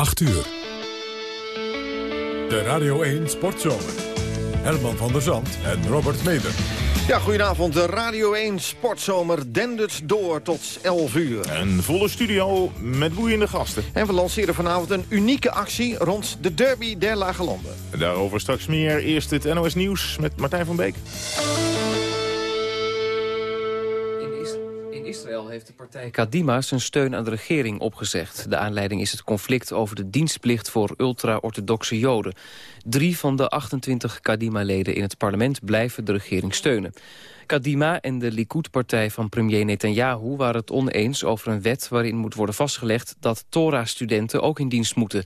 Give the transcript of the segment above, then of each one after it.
8 uur. De Radio 1 Sportzomer. Herman van der Zand en Robert Meder. Ja, goedenavond. De Radio 1 Sportzomer dendert door tot 11 uur. Een volle studio met boeiende gasten. En we lanceren vanavond een unieke actie rond de derby der Lage Landen. Daarover straks meer. Eerst het NOS Nieuws met Martijn van Beek. Israël heeft de partij Kadima zijn steun aan de regering opgezegd. De aanleiding is het conflict over de dienstplicht voor ultra-orthodoxe joden. Drie van de 28 Kadima-leden in het parlement blijven de regering steunen. Kadima en de Likud-partij van premier Netanyahu waren het oneens over een wet waarin moet worden vastgelegd dat Torah-studenten ook in dienst moeten.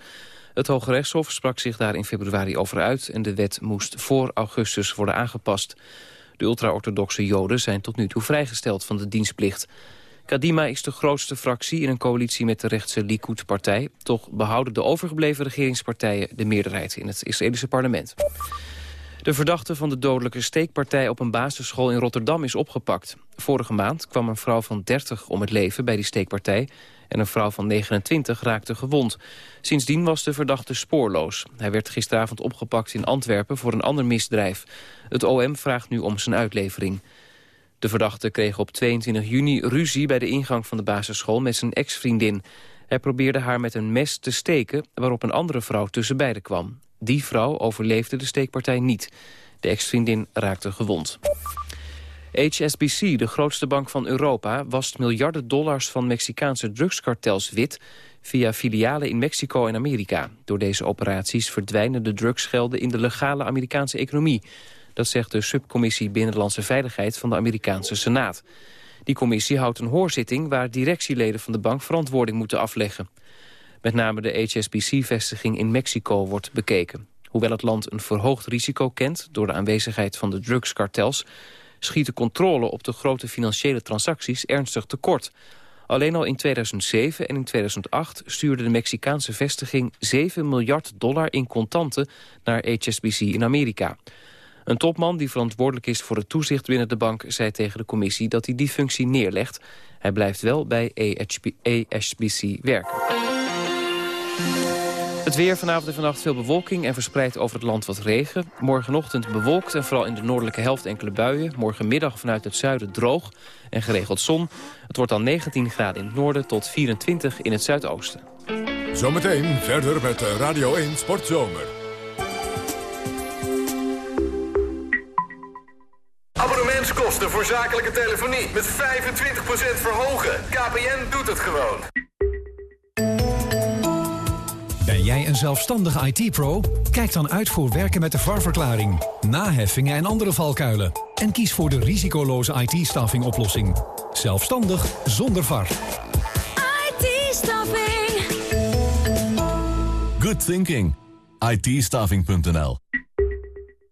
Het Hoge Rechtshof sprak zich daar in februari over uit en de wet moest voor augustus worden aangepast. De ultra-orthodoxe joden zijn tot nu toe vrijgesteld van de dienstplicht. Kadima is de grootste fractie in een coalitie met de rechtse Likud-partij. Toch behouden de overgebleven regeringspartijen de meerderheid in het Israëlische parlement. De verdachte van de dodelijke steekpartij op een basisschool in Rotterdam is opgepakt. Vorige maand kwam een vrouw van 30 om het leven bij die steekpartij... en een vrouw van 29 raakte gewond. Sindsdien was de verdachte spoorloos. Hij werd gisteravond opgepakt in Antwerpen voor een ander misdrijf. Het OM vraagt nu om zijn uitlevering. De verdachte kreeg op 22 juni ruzie bij de ingang van de basisschool met zijn ex-vriendin. Hij probeerde haar met een mes te steken, waarop een andere vrouw tussen beiden kwam. Die vrouw overleefde de steekpartij niet. De ex-vriendin raakte gewond. HSBC, de grootste bank van Europa, wast miljarden dollars van Mexicaanse drugskartels wit via filialen in Mexico en Amerika. Door deze operaties verdwijnen de drugsgelden in de legale Amerikaanse economie. Dat zegt de subcommissie Binnenlandse Veiligheid van de Amerikaanse Senaat. Die commissie houdt een hoorzitting waar directieleden van de bank verantwoording moeten afleggen. Met name de HSBC-vestiging in Mexico wordt bekeken. Hoewel het land een verhoogd risico kent door de aanwezigheid van de drugskartels... schiet de controle op de grote financiële transacties ernstig tekort. Alleen al in 2007 en in 2008 stuurde de Mexicaanse vestiging 7 miljard dollar in contanten naar HSBC in Amerika. Een topman die verantwoordelijk is voor het toezicht binnen de bank... zei tegen de commissie dat hij die functie neerlegt. Hij blijft wel bij HSBC werken. Het weer vanavond en vannacht veel bewolking en verspreid over het land wat regen. Morgenochtend bewolkt en vooral in de noordelijke helft enkele buien. Morgenmiddag vanuit het zuiden droog en geregeld zon. Het wordt dan 19 graden in het noorden tot 24 in het zuidoosten. Zometeen verder met Radio 1 Sportzomer. Abonnementskosten voor zakelijke telefonie met 25% verhogen. KPN doet het gewoon. Ben jij een zelfstandige IT-pro? Kijk dan uit voor werken met de VAR-verklaring, naheffingen en andere valkuilen. En kies voor de risicoloze IT-staffing oplossing. Zelfstandig zonder VAR. IT-staffing. Good thinking. it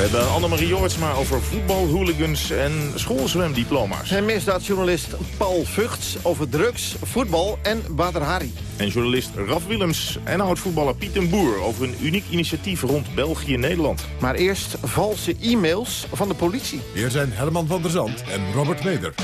We hebben Annemarie Jortsma over voetbalhooligans en schoolzwemdiploma's. En misdaadjournalist Paul Vugts over drugs, voetbal en Badr Hari. En journalist Raf Willems en oud-voetballer Piet den Boer... over een uniek initiatief rond België-Nederland. Maar eerst valse e-mails van de politie. Hier zijn Herman van der Zand en Robert Meder.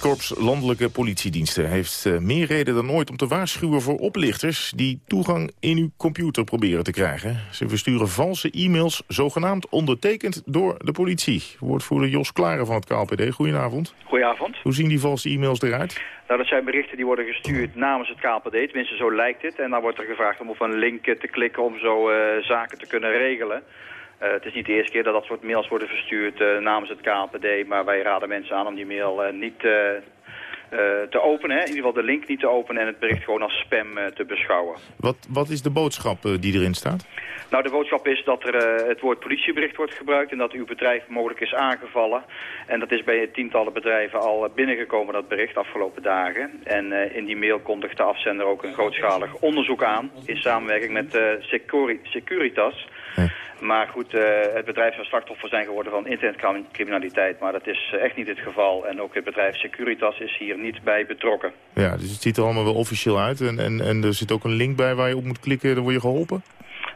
Korps Landelijke Politiediensten heeft uh, meer reden dan ooit om te waarschuwen voor oplichters die toegang in uw computer proberen te krijgen. Ze versturen valse e-mails, zogenaamd ondertekend door de politie. Woordvoerder Jos Klaren van het KLPD, goedenavond. Goedenavond. Hoe zien die valse e-mails eruit? Nou, dat zijn berichten die worden gestuurd namens het KLPD, tenminste zo lijkt het. En dan wordt er gevraagd om op een link te klikken om zo uh, zaken te kunnen regelen. Uh, het is niet de eerste keer dat dat soort mails worden verstuurd uh, namens het KLPD, maar wij raden mensen aan om die mail uh, niet te openen. Hè? In ieder geval de link niet te openen en het bericht gewoon als spam te beschouwen. Wat, wat is de boodschap die erin staat? Nou, de boodschap is dat er het woord politiebericht wordt gebruikt... en dat uw bedrijf mogelijk is aangevallen. En dat is bij tientallen bedrijven al binnengekomen, dat bericht, afgelopen dagen. En in die mail kondigt de afzender ook een grootschalig onderzoek aan... in samenwerking met Securi Securitas... Maar goed, uh, het bedrijf zou slachtoffer zijn geworden van internetcriminaliteit. Maar dat is uh, echt niet het geval. En ook het bedrijf Securitas is hier niet bij betrokken. Ja, dus het ziet er allemaal wel officieel uit. En, en, en er zit ook een link bij waar je op moet klikken. Dan word je geholpen?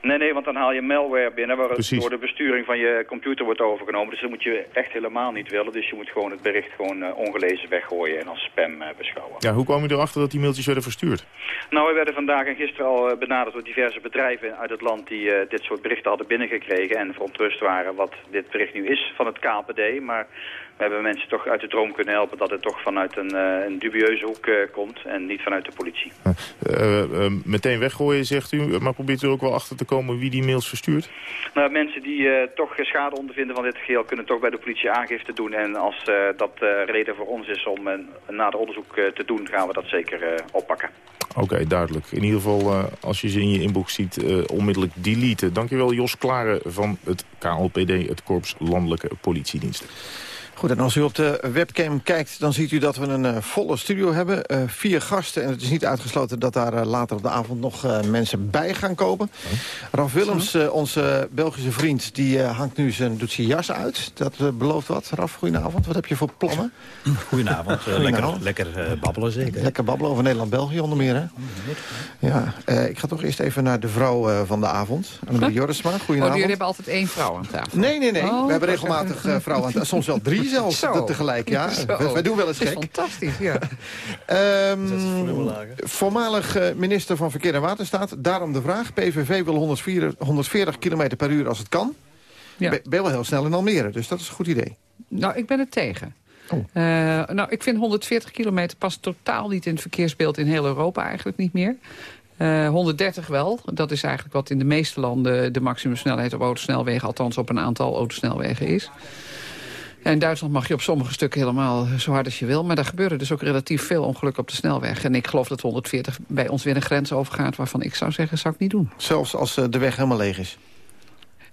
Nee, nee, want dan haal je malware binnen waar het door de besturing van je computer wordt overgenomen. Dus dat moet je echt helemaal niet willen. Dus je moet gewoon het bericht gewoon uh, ongelezen weggooien en als spam uh, beschouwen. Ja, hoe kwam je erachter dat die mailtjes werden verstuurd? Nou, we werden vandaag en gisteren al uh, benaderd door diverse bedrijven uit het land die dit soort berichten hadden binnengekregen en verontrust waren wat dit bericht nu is van het KPD. Maar we hebben mensen toch uit de droom kunnen helpen dat het toch vanuit een, uh, een dubieuze hoek uh, komt en niet vanuit de politie. Uh, meteen weggooien, zegt u, maar probeert u ook wel achter te komen wie die mails verstuurt? Nou, mensen die toch schade ondervinden van dit geheel kunnen toch bij de politie aangifte doen. En als dat reden voor ons is om een nader onderzoek te doen, gaan we dat zeker oppakken. Oké, okay, duidelijk. In ieder geval, als je ze in je inbox ziet, onmiddellijk deleten. Dankjewel Jos Klare van het KLPD, het Korps Landelijke Politiediensten. Goed, en als u op de webcam kijkt, dan ziet u dat we een uh, volle studio hebben. Uh, vier gasten en het is niet uitgesloten dat daar uh, later op de avond nog mensen bij gaan kopen. Oh. Raf Willems, onze Belgische vriend, die hangt nu zijn, doet zijn jas uit. Dat belooft wat. Raf, goedenavond. Wat heb je voor plannen? Goedenavond. lekker lekker babbelen zeker. Lekker babbelen over Nederland-België onder meer, hè? Ja, ik ga toch eerst even naar de vrouw van de avond. Annemarie huh? Jorisma, goedenavond. Oh, jullie hebben altijd één vrouw aan tafel? Nee, nee, nee. Oh, we hebben regelmatig vrouwen aan tafel. Soms wel drie zelfs Zo. tegelijk. Ja. Wij doen wel eens gek. fantastisch, ja. um, voormalig uh, minister van Verkeer en Waterstaat. Daarom de vraag. PVV wil 140, 140 km per uur als het kan. Ja. Ben je wel heel snel in Almere, dus dat is een goed idee. Nou, ik ben het tegen. Oh. Uh, nou, ik vind 140 kilometer past totaal niet in het verkeersbeeld in heel Europa eigenlijk niet meer. Uh, 130 wel. Dat is eigenlijk wat in de meeste landen de maximumsnelheid op autosnelwegen... althans op een aantal autosnelwegen is. Ja, in Duitsland mag je op sommige stukken helemaal zo hard als je wil. Maar daar gebeuren dus ook relatief veel ongelukken op de snelweg. En ik geloof dat 140 bij ons weer een grens overgaat... waarvan ik zou zeggen, zou ik niet doen. Zelfs als uh, de weg helemaal leeg is?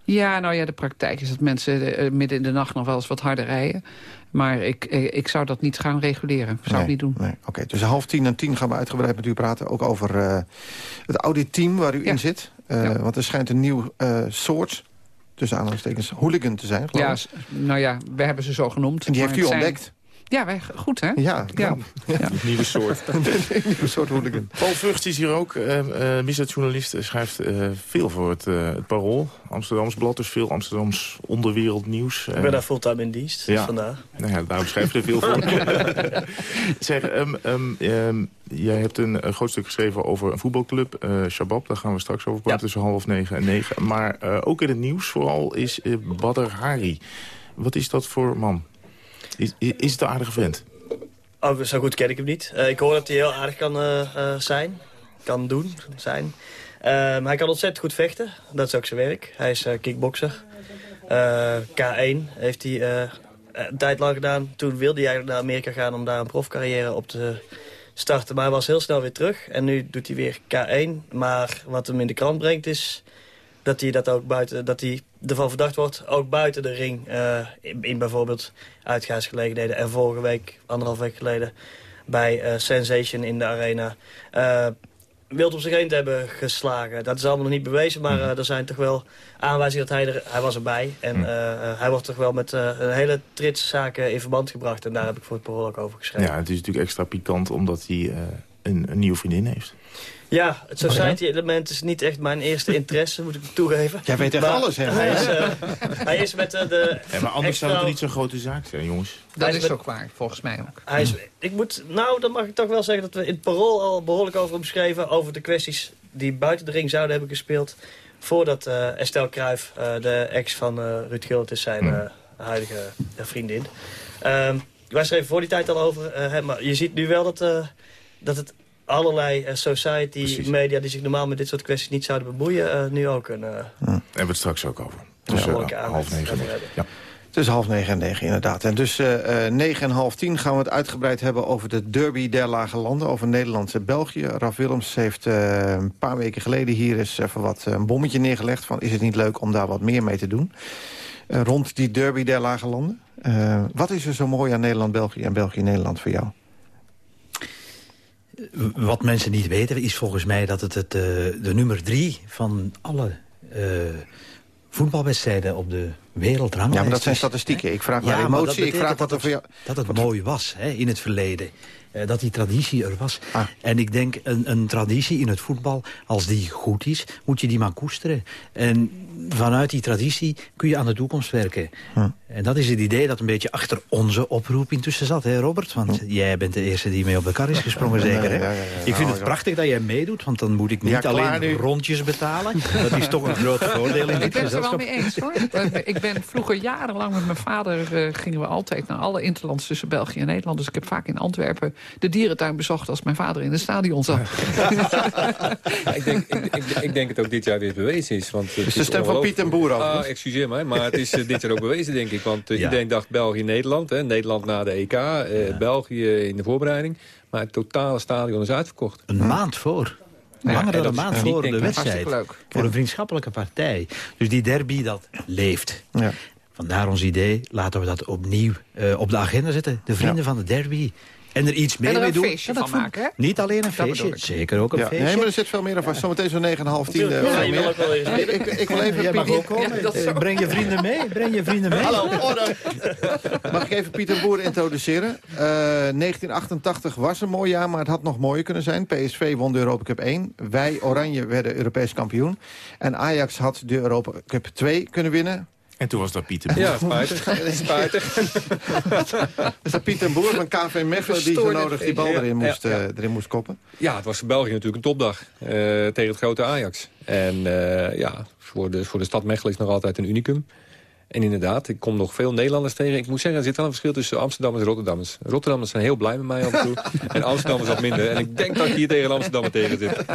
Ja, nou ja, de praktijk is dat mensen uh, midden in de nacht nog wel eens wat harder rijden. Maar ik, ik, zou dat niet gaan reguleren. Zou nee, ik niet doen. Nee. Oké, okay, tussen half tien en tien gaan we uitgebreid met u praten. Ook over uh, het auditteam waar u ja. in zit. Uh, ja. Want er schijnt een nieuw soort tussen aanhalingstekens, hooligan te zijn, Ja, nou ja, we hebben ze zo genoemd. En die heeft u ontdekt? Ja, wij, goed hè? Ja, ja. ja. nieuwe soort. nieuwe soort hooligan. Paul Vught is hier ook, uh, uh, misdaadjournalist. schrijft uh, veel voor het, het Parool. Amsterdams Blad, dus veel Amsterdams onderwereldnieuws. Ik ben daar fulltime in dienst ja. vandaag. Nou ja, daarom schrijf je er veel voor. zeg, um, um, um, jij hebt een, een, groot stuk geschreven over een voetbalclub, uh, Shabab. Daar gaan we straks over praten, ja. tussen half negen en negen. Maar uh, ook in het nieuws vooral is uh, Badr Hari. Wat is dat voor man? Is, is het een aardige vent? Oh, zo goed ken ik hem niet. Uh, ik hoor dat hij heel aardig kan uh, uh, zijn. Kan doen, zijn. maar hij kan ontzettend goed vechten. Dat is ook zijn werk. Hij is kickbokser. K1 heeft hij een tijd lang gedaan. Toen wilde hij naar Amerika gaan om daar een profcarrière op te starten. Maar hij was heel snel weer terug. En nu doet hij weer K1. Maar wat hem in de krant brengt is dat hij dat ook buiten, dat hij ervan verdacht wordt, ook buiten de ring, uh, in, in, bijvoorbeeld uitgaansgelegenheden. En vorige week, anderhalf week geleden, bij uh, Sensation in de arena, uh, wild op zich heen te hebben geslagen. Dat is allemaal nog niet bewezen, maar er zijn toch wel aanwijzingen dat hij er, hij was erbij. En hij wordt toch wel met een hele trits zaken in verband gebracht. En daar heb ik voor het parool ook over geschreven. Ja, het is natuurlijk extra pikant omdat hij een, een nieuwe vriendin heeft. Ja, het society-element is niet echt mijn eerste interesse, moet ik toegeven. Jij weet echt maar, alles, hè? Hij is, uh, hij is met uh, de... Ja, maar anders zou het niet zo'n grote zaak zijn, jongens. Dat is, is met, ook waar, volgens mij ook. Hij is, ik moet, nou, dan mag ik toch wel zeggen dat we in het parool al behoorlijk over hem schreven... over de kwesties die buiten de ring zouden hebben gespeeld... voordat uh, Estelle Kruijf, de ex van Ruud Gullit is, zijn huidige vriendin. Um, wij schreven voor die tijd al over hem, maar je ziet nu wel dat, dat het allerlei uh, society Precies. media die zich normaal met dit soort kwesties niet zouden bemoeien, uh, nu ook een... Uh, ja. Hebben we het straks ook over. Dus ja, half negen. Ja. Tussen half negen en negen, inderdaad. En dus uh, negen en half tien gaan we het uitgebreid hebben over de derby der lage landen. Over Nederlandse België. Raf Willems heeft uh, een paar weken geleden hier eens even wat een bommetje neergelegd. Van is het niet leuk om daar wat meer mee te doen? Uh, rond die derby der lage landen. wat is er zo mooi aan Nederland-België en België-Nederland voor jou? Wat mensen niet weten is volgens mij dat het, het de nummer drie van alle voetbalwedstrijden op de wereldranglijst. Ja, maar dat zijn statistieken. Ik vraag naar emotie. Ik vraag wat er voor jou... Dat het mooi was hè, in het verleden. Uh, dat die traditie er was. Ah. En ik denk, een, een traditie in het voetbal, als die goed is, moet je die maar koesteren. En vanuit die traditie kun je aan de toekomst werken. Hm. En dat is het idee dat een beetje achter onze oproep intussen zat, hè Robert? Want hm. jij bent de eerste die mee op de kar is gesprongen, zeker, hè? ik vind het prachtig dat jij meedoet, want dan moet ik niet alleen rondjes betalen. dat is toch een groot voordeel in dit gezelschap. Ik ben het er wel mee eens, hoor. ik ben vroeger jarenlang met mijn vader... Uh, gingen we altijd naar alle interlands tussen België en Nederland. Dus ik heb vaak in Antwerpen de dierentuin bezocht... als mijn vader in het stadion zat. ja, ik, denk, ik, ik, ik, denk het ook dit jaar weer bewezen is. Want het is de stem van Piet en Boer af. Ah, excuseer mij, maar het is uh, dit jaar ook bewezen, denk ik. Want ja. iedereen dacht België-Nederland. Nederland na de EK, ja. België in de voorbereiding. Maar het totale stadion is uitverkocht. Een maand voor. Langer dan een maand voor de wedstrijd. Voor een vriendschappelijke partij. Dus die derby, dat leeft. Ja. Vandaar ons idee, laten we dat opnieuw uh, op de agenda zetten. De vrienden van de derby. En er iets meer mee doen. feestje van maken, hè? Niet alleen een feestje, zeker ook een ja. feestje. Nee, maar er zit veel meer aan vast. Zometeen zo'n 9,5, 10 uh, ja, ik, ik, ik, wil even... Jij mag ook komen. Ja, breng je vrienden mee. Breng je vrienden mee. Hallo, orde. Mag ik even Pieter Boer introduceren? Uh, 1988 was een mooi jaar, maar het had nog mooier kunnen zijn. PSV won de Europa Cup 1. Wij, Oranje, werden Europees kampioen. En Ajax had de Europa Cup 2 kunnen winnen. En toen was dat Pieter Boer. Ja, spijtig. spijtig. is dat Pieter Boer van KV Mechelen die zo nodig die bal erin moest, ja, ja. Uh, erin moest koppen? Ja, het was voor België natuurlijk een topdag uh, tegen het grote Ajax. En uh, ja, voor de, voor de stad Mechelen is nog altijd een unicum. En inderdaad, ik kom nog veel Nederlanders tegen. Ik moet zeggen, er zit wel een verschil tussen Amsterdammers en Rotterdammers. Rotterdammers zijn heel blij met mij af en toe. en Amsterdammers wat minder. En ik denk dat ik hier tegen Amsterdam tegen zit.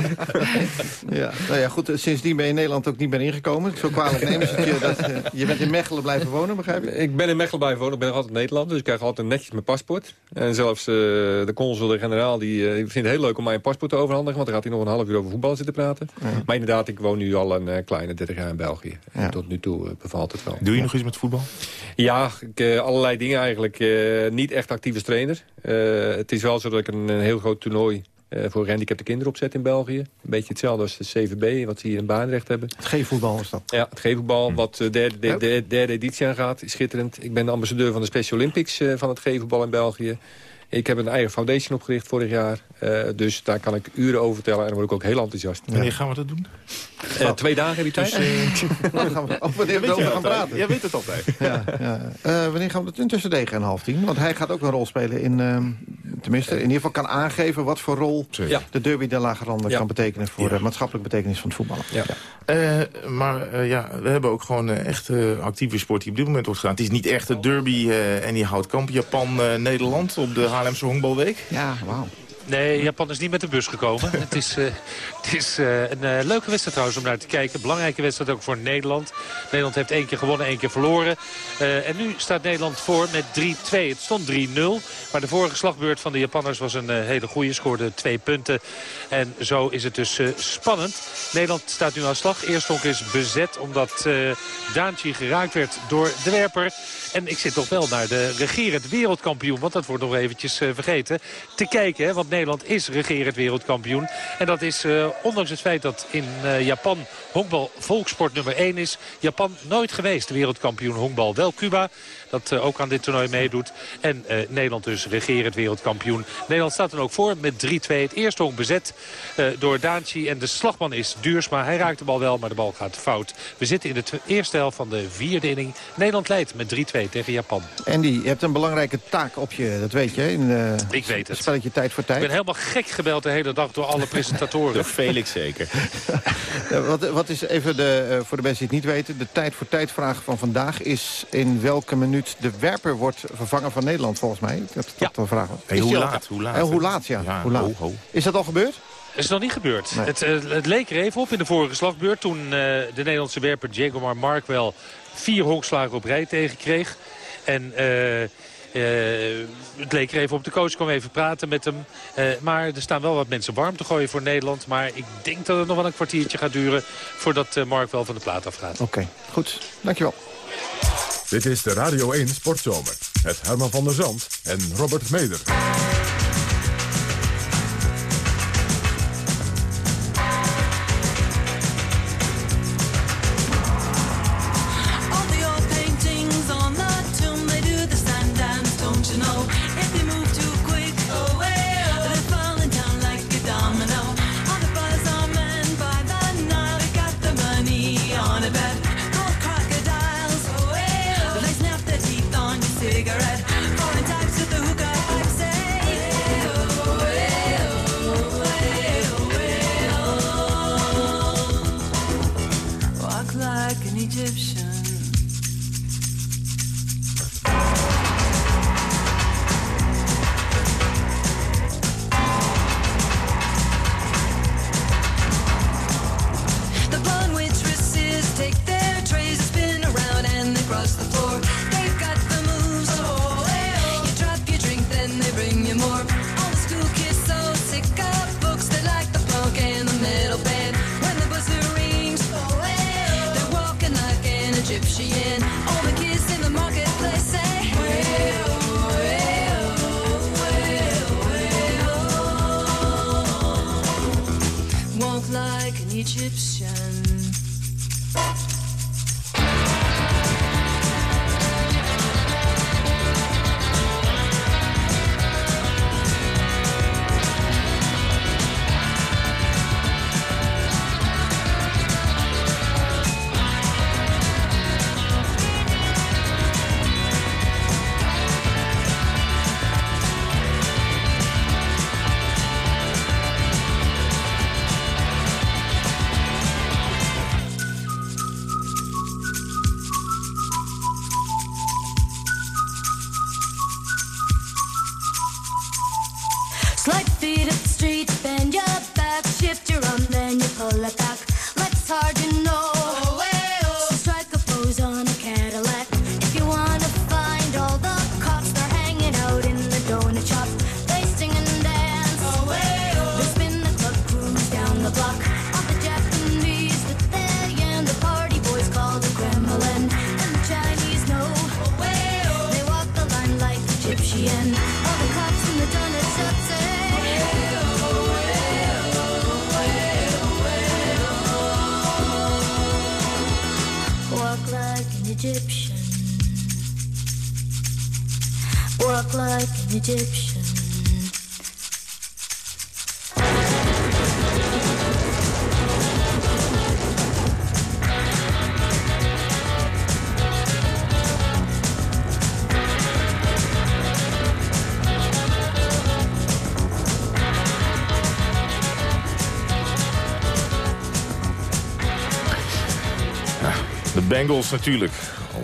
Ja, nou ja, goed. Sindsdien ben je in Nederland ook niet meer ingekomen. Zo kwalijk nemen ze je dat... Uh, je bent in Mechelen blijven wonen, begrijp ik? Ik ben in Mechelen blijven wonen. Ik ben nog altijd Nederland. Dus ik krijg altijd netjes mijn paspoort. En zelfs uh, de consul, de generaal, die, uh, vindt het heel leuk om mij een paspoort te overhandigen. Want dan gaat hij nog een half uur over voetbal zitten praten. Ja. Maar inderdaad, ik woon nu al een kleine 30 jaar in België. Ja. En tot nu toe bevalt het wel. Doe je nog iets met voetbal? Ja, ik, uh, allerlei dingen eigenlijk. Uh, niet echt actief als trainer. Uh, het is wel zo dat ik een, een heel groot toernooi voor gehandicapte kinderen opzet in België. Een beetje hetzelfde als de CVB, wat ze hier in Baanrecht hebben. Het G-voetbal is dat? Ja, het G-voetbal, wat de derde, de, de, derde editie aangaat, is schitterend. Ik ben de ambassadeur van de Special Olympics van het G-voetbal in België. Ik heb een eigen foundation opgericht vorig jaar. Uh, dus daar kan ik uren over vertellen. En dan word ik ook heel enthousiast. Wanneer gaan we dat doen? Uh, twee dagen heb je tijd. Dus, uh, gaan we, wanneer we erover gaan praten. Jij weet het altijd. ja, ja. wanneer gaan we het tussen negen en half tien? Want hij gaat ook een rol spelen in... Ehm, tenminste, in ieder geval kan aangeven wat voor rol... Ja. de derby der lage randen kan betekenen... voor de maatschappelijke betekenis van het voetballen. Ja. maar ja, we hebben ook gewoon echt actieve sport die op dit moment wordt gedaan. Het is niet echt de derby en die houdt kamp Japan-Nederland op de Haarlemse Honkbalweek. Ja, wauw. Nee, Japan is niet met de bus gekomen. het is, uh, het is uh, een uh, leuke wedstrijd trouwens om naar te kijken. Belangrijke wedstrijd ook voor Nederland. Nederland heeft één keer gewonnen, één keer verloren. en nu staat Nederland voor met 3-2. Het stond 3-0. Maar de vorige slagbeurt van de Japanners was een hele goede. Scoorde twee punten. En zo is het dus spannend. Nederland staat nu aan slag. Eerst honk is bezet omdat Daantje geraakt werd door de werper. En ik zit toch wel naar de regerend wereldkampioen. Want dat wordt nog eventjes vergeten. Te kijken, hè, want Nederland is regerend wereldkampioen. En dat is, uh, ondanks het feit dat in uh, Japan honkbal volkssport nummer 1 is... Japan nooit geweest wereldkampioen honkbal. Wel Cuba, dat uh, ook aan dit toernooi meedoet. En Nederland dus regerend wereldkampioen. Nederland staat er ook voor met 3-2. Het eerste honk bezet door Daanchi. En de slagman is Duursma. Hij raakt de bal wel, maar de bal gaat fout. We zitten in de eerste helft van de vierde inning. Nederland leidt met 3-2 tegen Japan. Andy, je hebt een belangrijke taak op je, dat weet je. In, Ik weet het. Spelletje tijd voor tijd. Ben helemaal gek gebeld de hele dag door alle presentatoren. door Felix zeker. wat, wat is even de, voor de mensen die het niet weten... de tijd voor tijd vraag van vandaag is in welke minuut de werper wordt vervangen van Nederland, volgens mij. Dat, dat ja. de vraag was. Hey, hoe, laat, hoe laat? hoe laat? ja. hoe laat? Ho, ho. Is dat al gebeurd? Dat is nog niet gebeurd. Nee. Het, eh, het leek er even op in de vorige slagbeurt... toen eh, de Nederlandse werper Jagomar Markwell vier honkslagen op rij tegenkreeg. En eh, eh, het leek er even op. De coach kwam even praten met hem. Eh, maar er staan wel wat mensen warm te gooien voor Nederland. Maar ik denk dat het nog wel een kwartiertje gaat duren... voordat eh, Markwell van de plaat afgaat. Oké, goed. Dankjewel. Dit is de Radio 1 Sportzomer. Met Herman van der Zand en Robert Meder. be the Egyptian. Bengals natuurlijk.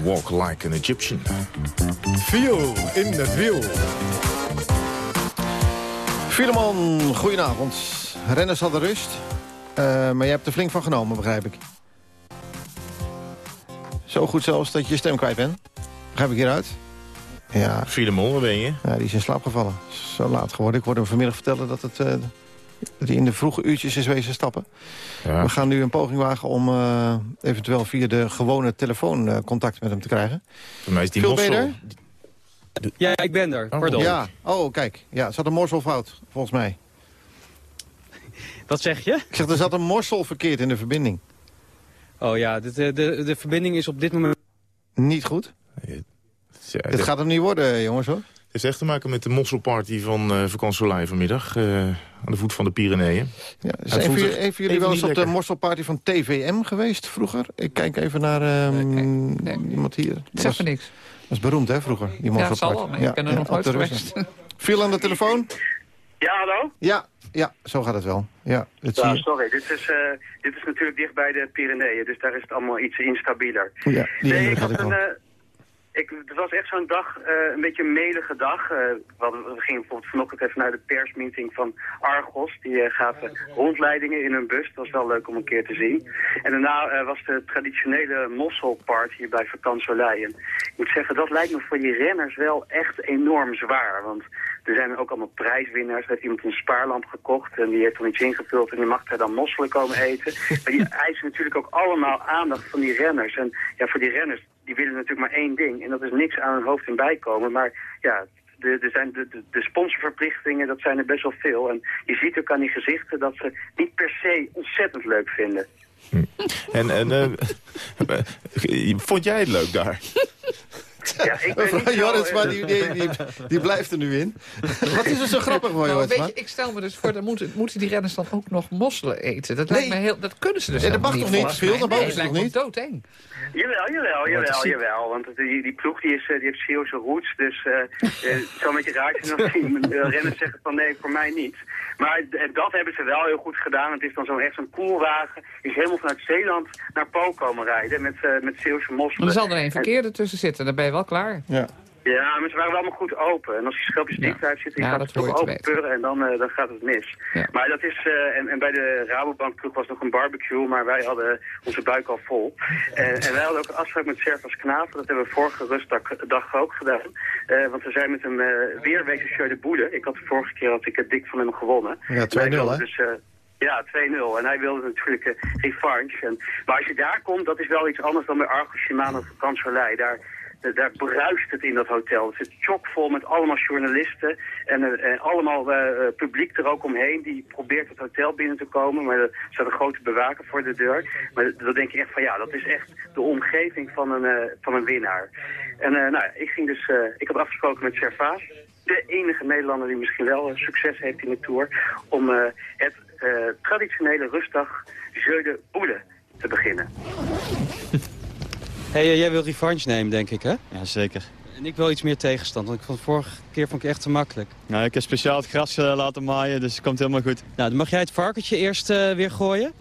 Walk like an Egyptian. Viel in het wiel. Filemon, goedenavond. Renners hadden rust. Eh, maar je hebt er flink van genomen, begrijp ik. Zo goed zelfs dat je je stem kwijt bent. Begrijp ik hieruit? Ja. Filemon, waar ben je? Ja, die is in slaap gevallen. Zo laat geworden. Ik hoorde hem vanmiddag vertellen dat, het, dat hij in de vroege uurtjes is wezen stappen. Ja. We gaan nu een poging wagen om eh, eventueel via de gewone telefoon contact met hem te krijgen. Voor mij is die Phil mossel... Beder? Ja, ik ben er. Pardon. Ja, oh kijk. Ja, er zat een morsel fout, volgens mij. Wat zeg je? Ik zeg, er zat een morsel verkeerd in de verbinding. Oh ja, de, de, de, de verbinding is op dit moment... Niet goed? Ja, Dit gaat hem niet worden, jongens, hoor. Het is echt te maken met de mosselparty van uh, Vakansolei vanmiddag. uh, aan de voet van de Pyreneeën. Ja, van jullie, een van jullie wel eens op de mosselparty van TVM geweest vroeger? Ik kijk even naar um, nee, iemand hier. Dat zegt me niks. Dat is beroemd, hè, vroeger, die. Ja, zal wel, ik ben er nog nooit geweest. Viel aan de telefoon? Ja, hallo? Ja, ja, zo gaat het wel. Ja, het ja sorry, dit is, uh, dit is natuurlijk dicht bij de Pyreneeën, dus daar is het allemaal iets instabieler. Ja, die nee, ik had, ik een, Ik, het was echt zo'n dag, eh, een beetje een melige dag. Eh, we, gingen bijvoorbeeld vanochtend even naar de persmeeting van Argos. Die eh, gaven rondleidingen in hun bus. Dat was wel leuk om een keer te zien. En daarna was de traditionele mosselparty hier bij Vakant Soleil. En ik moet zeggen, dat lijkt me voor die renners wel echt enorm zwaar. Want er zijn ook allemaal prijswinnaars. Er heeft iemand een spaarlamp gekocht en die heeft dan iets ingevuld en die mag daar dan mosselen komen eten. Maar die eisen natuurlijk ook allemaal aandacht van die renners. En ja, voor die renners, die willen natuurlijk maar één ding. En dat is niks aan hun hoofd in bijkomen. Maar ja, de, er zijn de, de, de sponsorverplichtingen, dat zijn er best wel veel. En je ziet ook aan die gezichten dat ze niet per se ontzettend leuk vinden. En, en eh, vond jij het leuk daar? Ja, ik niet Mevrouw Jorritsma, eh, die, die, die, die blijft er nu in. Wat is er zo grappig voor Nou, Jorritsma? weet je, ik stel me dus voor, dan moeten, moeten die renners dan ook nog mosselen eten. Dat, lijkt me heel, dat kunnen ze dus Nee, dat mag toch niet? Veel, dat mogen ze toch me doodeng. Jawel, jawel, jawel, jawel. Want die, die ploeg die, is, eh, die heeft Zeeuwse roots. Dus eh, eh, zou een beetje raar zijn als die eh, renners zeggen van nee, voor mij niet. Maar d- dat hebben ze wel heel goed gedaan. Het is dan zo'n echt zo'n koelwagen. Die is helemaal vanuit Zeeland naar Po komen rijden met, eh met Zeeuwse Maar mosselen. er zal er een En- verkeerde tussen zitten, dan ben je wel klaar. Ja. Ja, maar ze waren wel allemaal goed open. En als die schelpjes Ja. dicht zitten, Ja, dat gaat het toch je open purren en dan, eh, dan gaat het mis. Ja. Maar dat is, eh, en, en bij de Rabobank ploeg was nog een barbecue, maar wij hadden onze buik al vol. En, en wij hadden ook een afspraak met Servas Knaven, dat hebben we vorige rustdag dag ook gedaan. Eh, want we zijn met hem eh weer wezen Jeu de Boele. Ik had de vorige keer had ik het dik van hem gewonnen. Ja, 2-0 Wij wilden hè? Dus, eh, ja, 2-0. En hij wilde natuurlijk eh, revanche. En, maar als je daar komt, dat is wel iets anders dan bij Argo Shimano of Kanselij. Daar, eh, daar bruist het in dat hotel. Het zit chockvol met allemaal journalisten en, eh, allemaal eh, eh, publiek er ook omheen die probeert het hotel binnen te komen. Maar er staat een grote bewaker voor de deur. Maar dan denk je echt van ja, dat is echt de omgeving van een, van een winnaar. En nou, ik ging dus, ik heb afgesproken met Servaas, de enige Nederlander die misschien wel succes heeft in de Tour, om het traditionele rustdag Jeu de te beginnen. Hey, eh, jij wil revanche nemen, denk ik, hè? Ja, zeker. En ik wil iets meer tegenstand, want ik vond vorige keer vond ik echt te makkelijk. Nou, ik heb speciaal het gras eh, laten maaien, dus het komt helemaal goed. Nou, dan mag jij het varkentje eerst eh, weer gooien.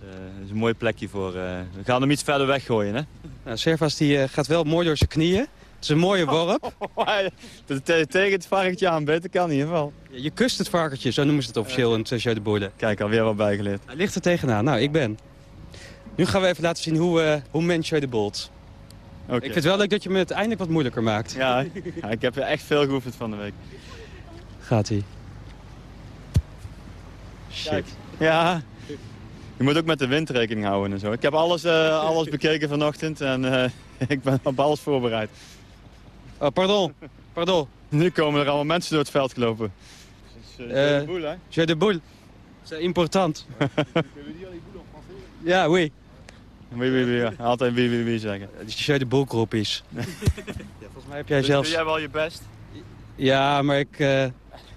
Dat is een mooi plekje voor. we gaan hem iets verder weggooien, hè? Nou, Servas die, gaat wel mooi door zijn knieën. Het is een mooie worp. Te- Tegen het varkentje aan, beter kan in ieder geval. Je kust het varkentje, zo noemen ze het officieel in het de Boele. Kijk, alweer wat bijgeleerd. Hij ligt er tegenaan. Nou, ik ben. Nu gaan we even laten zien hoe, eh hoe men Jeu de Bolt. Oké. Ik vind het wel leuk dat je me het eindelijk wat moeilijker maakt. Ja, ja, ik heb echt veel geoefend van de week. Gaat-ie. Shit. Ja, je moet ook met de wind rekening houden en zo. Ik heb alles, eh, alles bekeken vanochtend en eh, ik ben op alles voorbereid. Oh, pardon. Pardon. Nu komen er allemaal mensen door het veld gelopen. Eh, de boel, hè? De Boule. C'est important. ja, oui. Wie, wie, wie. Altijd wie, wie, wie zeggen. Het is Jeu de Boule groep is. ja, volgens mij heb jij Dus zelfs... doe jij wel je best? Ja, maar ik eh, heb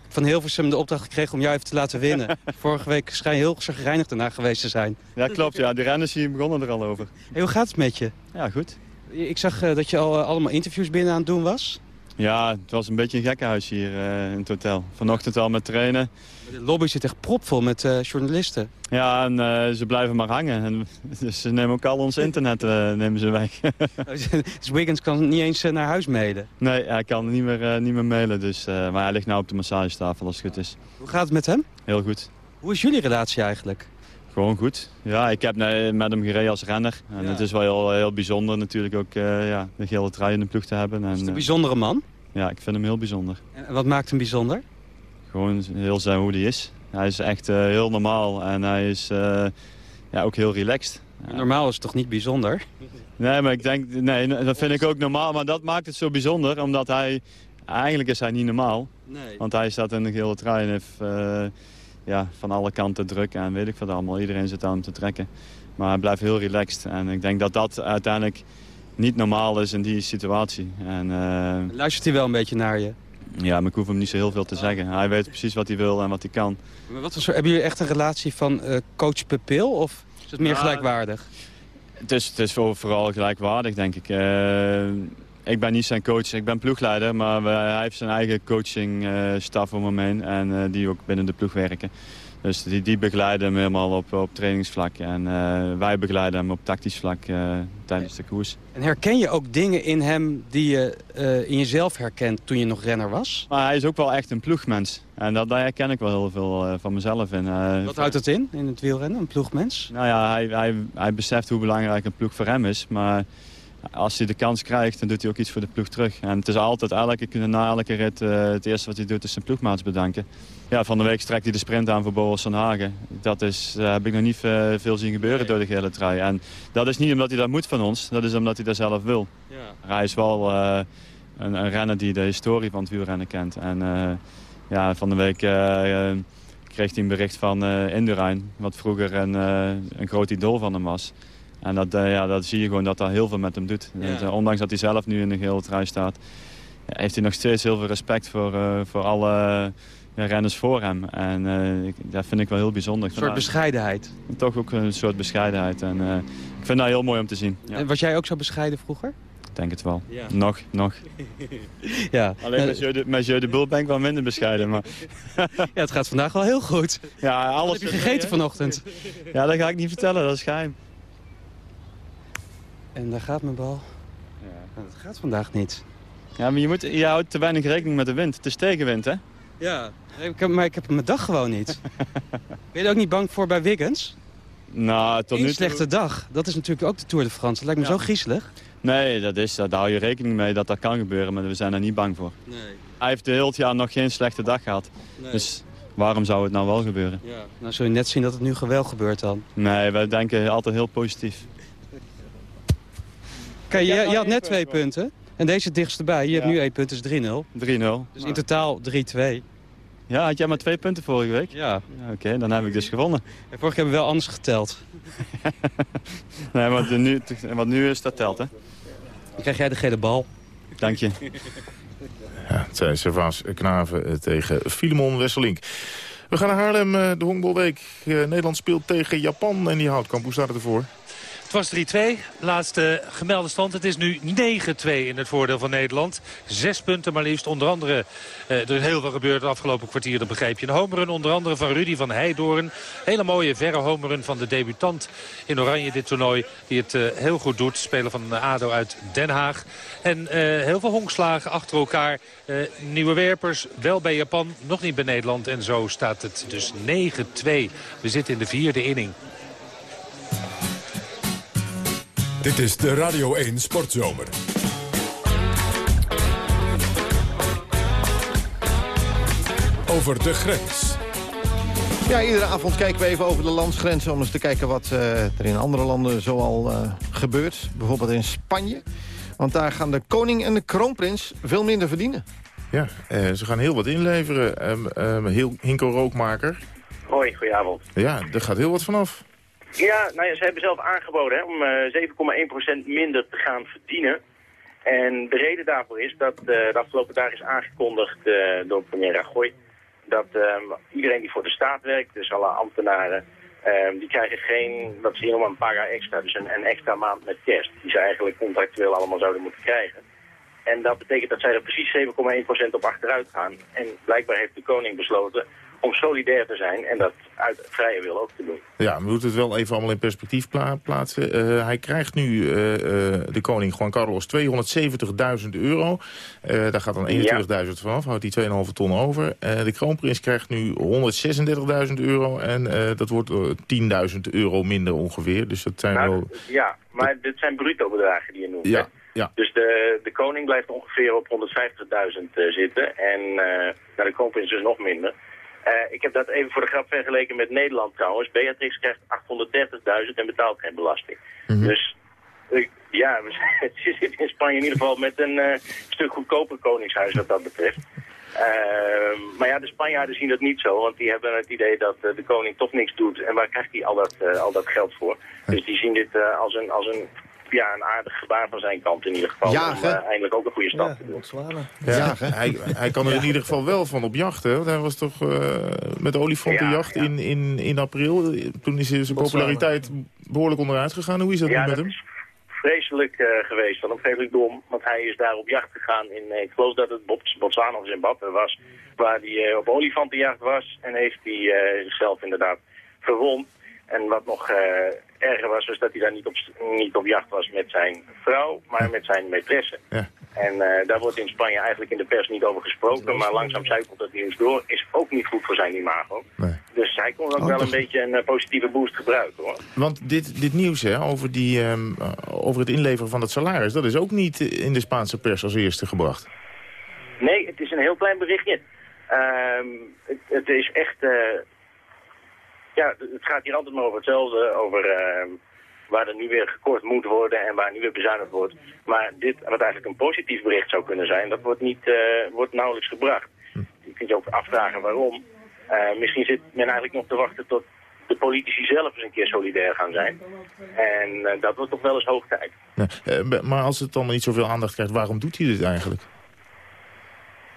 van Hilversum de opdracht gekregen om jou even te laten winnen. Vorige week schijn je heel gereinigd daarna geweest te zijn. Ja, klopt. Ja. Die renners hier begonnen er al over. Hey, hoe gaat het met je? Ja, goed. Ik zag eh, dat je al eh, allemaal interviews binnen aan het doen was. Ja, het was een beetje een gekkenhuis hier eh, in het hotel. Vanochtend al met trainen. De lobby zit echt propvol met eh, journalisten. Ja, en eh, ze blijven maar hangen. En, dus ze nemen ook al ons internet nemen ze weg. dus Wiggins kan niet eens naar huis mailen. nee, hij kan niet meer, niet meer mailen. Dus, maar hij ligt nou op de massagetafel als het goed is. Hoe gaat het met hem? Heel goed. Hoe is jullie relatie eigenlijk? Gewoon goed. Ja, ik heb nee, met hem gereden als renner. En Ja. het is wel heel, heel bijzonder natuurlijk ook eh, ja, de gele trui in de ploeg te hebben. En, Is het een eh, bijzondere man? ja, ik vind hem heel bijzonder. En wat maakt hem bijzonder? Gewoon heel zijn hoe hij is. Hij is echt eh, heel normaal en hij is eh, ja, ook heel relaxed. Normaal is het toch niet bijzonder? Nee, maar ik denk, nee, dat vind ik ook normaal. Maar dat maakt het zo bijzonder, omdat hij, eigenlijk is hij niet normaal. Nee. Want hij staat in de gele trui en heeft eh, ja, van alle kanten druk en weet ik wat allemaal. Iedereen zit aan hem te trekken. Maar hij blijft heel relaxed. En ik denk dat dat uiteindelijk niet normaal is in die situatie. En, eh, Luistert hij wel een beetje naar je? ja, maar ik hoef hem niet zo heel veel te zeggen. Hij weet precies wat hij wil en wat hij kan. Maar wat was hebben jullie echt een relatie van eh, coach pupil of is het meer Ja, gelijkwaardig? Het is, het is voor- vooral gelijkwaardig, denk ik. Eh, ik ben niet zijn coach, ik ben ploegleider, maar we- hij heeft zijn eigen coachingstaf om hem heen. En eh, die ook binnen de ploeg werken. Dus die, die begeleiden hem helemaal op, op trainingsvlak. En eh, wij begeleiden hem op tactisch vlak eh, tijdens de koers. En herken je ook dingen in hem die je eh, in jezelf herkent toen je nog renner was? Maar hij is ook wel echt een ploegmens. En dat, daar herken ik wel heel veel eh, van mezelf in. Eh, Wat houdt dat in, in het wielrennen, een ploegmens? Nou ja, hij, hij, hij beseft hoe belangrijk een ploeg voor hem is. Maar als hij de kans krijgt, dan doet hij ook iets voor de ploeg terug. En het is altijd, elke, na elke rit, eh, het eerste wat hij doet is zijn ploegmaats bedanken. Ja, van de week strekt hij de sprint aan voor Boris van Hagen. Dat is, eh, heb ik nog niet eh, veel zien gebeuren door de gele trui. En dat is niet omdat hij dat moet van ons, dat is omdat hij dat zelf wil. Hij is wel een, een renner die de historie van het wielrennen kent. En ja, van de week kreeg hij een bericht van Indurain, wat vroeger een, een groot idool van hem was. En dat, eh, ja, dat zie je gewoon dat dat heel veel met hem doet. Ja. Eh, ondanks dat hij zelf nu in de gele trui staat, heeft hij nog steeds heel veel respect voor, eh, voor alle ja, renners voor hem. En ik, dat vind ik wel heel bijzonder. Een soort bescheidenheid. Toch ook een soort bescheidenheid. En ik vind dat heel mooi om te zien. Ja. En was jij ook zo bescheiden vroeger? Ik denk het wel. Ja. Nog, nog. Ja. Alleen met Jeu de, met Jeu de Boel ben ik wel minder bescheiden. Maar... ja, het gaat vandaag wel heel goed. Ja, alles Wat heb je gegeten vanochtend? Ja, dat ga ik niet vertellen, dat is geheim. En daar gaat mijn bal. Ja. Dat gaat vandaag niet. Ja, maar je, moet, je houdt te weinig rekening met de wind. Het is tegenwind, hè? Ja, ik heb, maar ik heb mijn dag gewoon niet. ben je er ook niet bang voor bij Wiggins? Nou, tot Eén nu slechte toe... dag. Dat is natuurlijk ook de Tour de France. Dat lijkt me Ja. zo griezelig. Nee, dat is, daar hou je rekening mee dat dat kan gebeuren, maar we zijn er niet bang voor. Nee. Hij heeft de hele jaar nog geen slechte dag gehad. Nee. Dus waarom zou het nou wel gebeuren? Ja. Nou zul je net zien dat het nu wel gebeurt dan. Nee, wij denken altijd heel positief. Kijk, je, je had net twee punten. En deze het dichtst erbij. Je hebt nu één punt, dus 3-0. 3-0. Dus in totaal 3-2. Ja, had jij maar twee punten vorige week? Ja. Oké, dan heb ik dus gewonnen. En vorige keer hebben we wel anders geteld. Nee, maar de nu, wat nu is, dat telt, hè? Dan krijg jij de gele bal. Dank je. Ja, het zijn Servaas Knaven eh, tegen Filemon Wesselink. We gaan naar Haarlem, eh, de honkbalweek. Eh, Nederland speelt tegen Japan en die houtkamp. Hoe staat het ervoor? Het was 3-2, laatste gemelde stand. Het is nu 9-2 in het voordeel van Nederland. Zes punten maar liefst. Onder andere, eh, er is heel veel gebeurd het afgelopen kwartier, dat begrijp je. Een homerun onder andere van Rudy van Heijdoorn. Hele mooie verre homerun van de debutant in Oranje dit toernooi. Die het eh, heel goed doet. Speler van ADO uit Den Haag. En eh, heel veel honkslagen achter elkaar. Nieuwe werpers, wel bij Japan, nog niet bij Nederland. En zo staat het dus 9-2. We zitten in de vierde inning. Dit is de Radio 1 Sportzomer. Over de grens. Ja, iedere avond kijken we even over de landsgrenzen... om eens te kijken wat eh, er in andere landen zoal eh, gebeurt. Bijvoorbeeld in Spanje. Want daar gaan de koning en de kroonprins veel minder verdienen. Ja, eh, ze gaan heel wat inleveren. Ehm, ehm, heel Hinko Rookmaker. Hoi, goedenavond. Ja, er gaat heel wat vanaf. Ja, nou ja, ze hebben zelf aangeboden hè, om eh 7,1% minder te gaan verdienen. En de reden daarvoor is dat eh, de afgelopen dagen is aangekondigd eh, door premier Rajoy... dat iedereen die voor de staat werkt, dus alle ambtenaren... die krijgen geen, ze hier noemen een paga extra, dus een, een extra maand met kerst. Die ze eigenlijk contractueel allemaal zouden moeten krijgen. En dat betekent dat zij er precies 7,1% op achteruit gaan. En blijkbaar heeft de koning besloten om solidair te zijn en dat uit vrije wil ook te doen. Ja, we moeten het wel even allemaal in perspectief pla- plaatsen. Eh, hij krijgt nu, eh, eh, de koning Juan Carlos, 270.000 euro. Eh, daar gaat dan 21.000 vanaf, houdt hij 2,5 ton over. De kroonprins krijgt nu 136.000 euro en dat wordt eh, 10.000 euro minder ongeveer. Dus dat zijn Nou, wel... Ja, maar dit zijn bruto bedragen die je noemt. Ja, hè? ja. Dus de, de koning blijft ongeveer op 150.000 eh, zitten en nou, de kroonprins dus nog minder. Eh, ik heb dat even voor de grap vergeleken met Nederland trouwens. Beatrix krijgt 830.000 en betaalt geen belasting. Dus eh, ja, ze zitten in Spanje in ieder geval met een eh, stuk goedkoper koningshuis wat dat betreft. Eh, maar ja, de Spanjaarden zien dat niet zo, want die hebben het idee dat de koning toch niks doet. En waar krijgt hij al dat, al dat geld voor? Dus die zien dit als, een, als een, ja, een aardig gebaar van zijn kant in ieder geval. Jagen. Om eh, eindelijk ook een goede stap te doen. Ja, hij, hij kan er in ieder geval wel van op jacht. Hè? Want hij was toch eh, met de olifantenjacht In, in, in april. Toen is zijn populariteit behoorlijk onderuit gegaan. Hoe is dat Ja, nu met dat hem? is vreselijk eh, geweest van hem, vreselijk dom. Want hij is daar op jacht gegaan in, eh, ik geloof dat het Bots- Botswana of Zimbabwe was, waar hij eh, op olifantenjacht was. En heeft hij eh, zichzelf inderdaad verwond. En wat nog eh, erger was, was dat hij daar niet op, niet op jacht was met zijn vrouw, maar met zijn maîtresse. Ja. En eh, daar wordt in Spanje eigenlijk in de pers niet over gesproken, maar langzaam zijpelt dat nieuws door. Is ook niet goed voor zijn imago. Dus hij kon ook Oh, wel een beetje een eh, positieve boost gebruiken hoor. Want dit, dit nieuws hè, over, die, ehm, eh, over het inleveren van het salaris... dat is ook niet in de Spaanse pers als eerste gebracht. Nee, het is een heel klein berichtje. Ehm, het, het is echt... eh, ja, het gaat hier altijd maar over hetzelfde. Over ehm, waar er nu weer gekort moet worden en waar nu weer bezuinigd wordt. Maar dit, wat eigenlijk een positief bericht zou kunnen zijn, dat wordt, niet, eh, wordt nauwelijks gebracht. Je kunt je ook afvragen waarom. Eh, misschien zit men eigenlijk nog te wachten tot de politici zelf eens een keer solidair gaan zijn. En eh, dat wordt toch wel eens hoog tijd. Maar als het dan niet zoveel aandacht krijgt, waarom doet hij dit eigenlijk?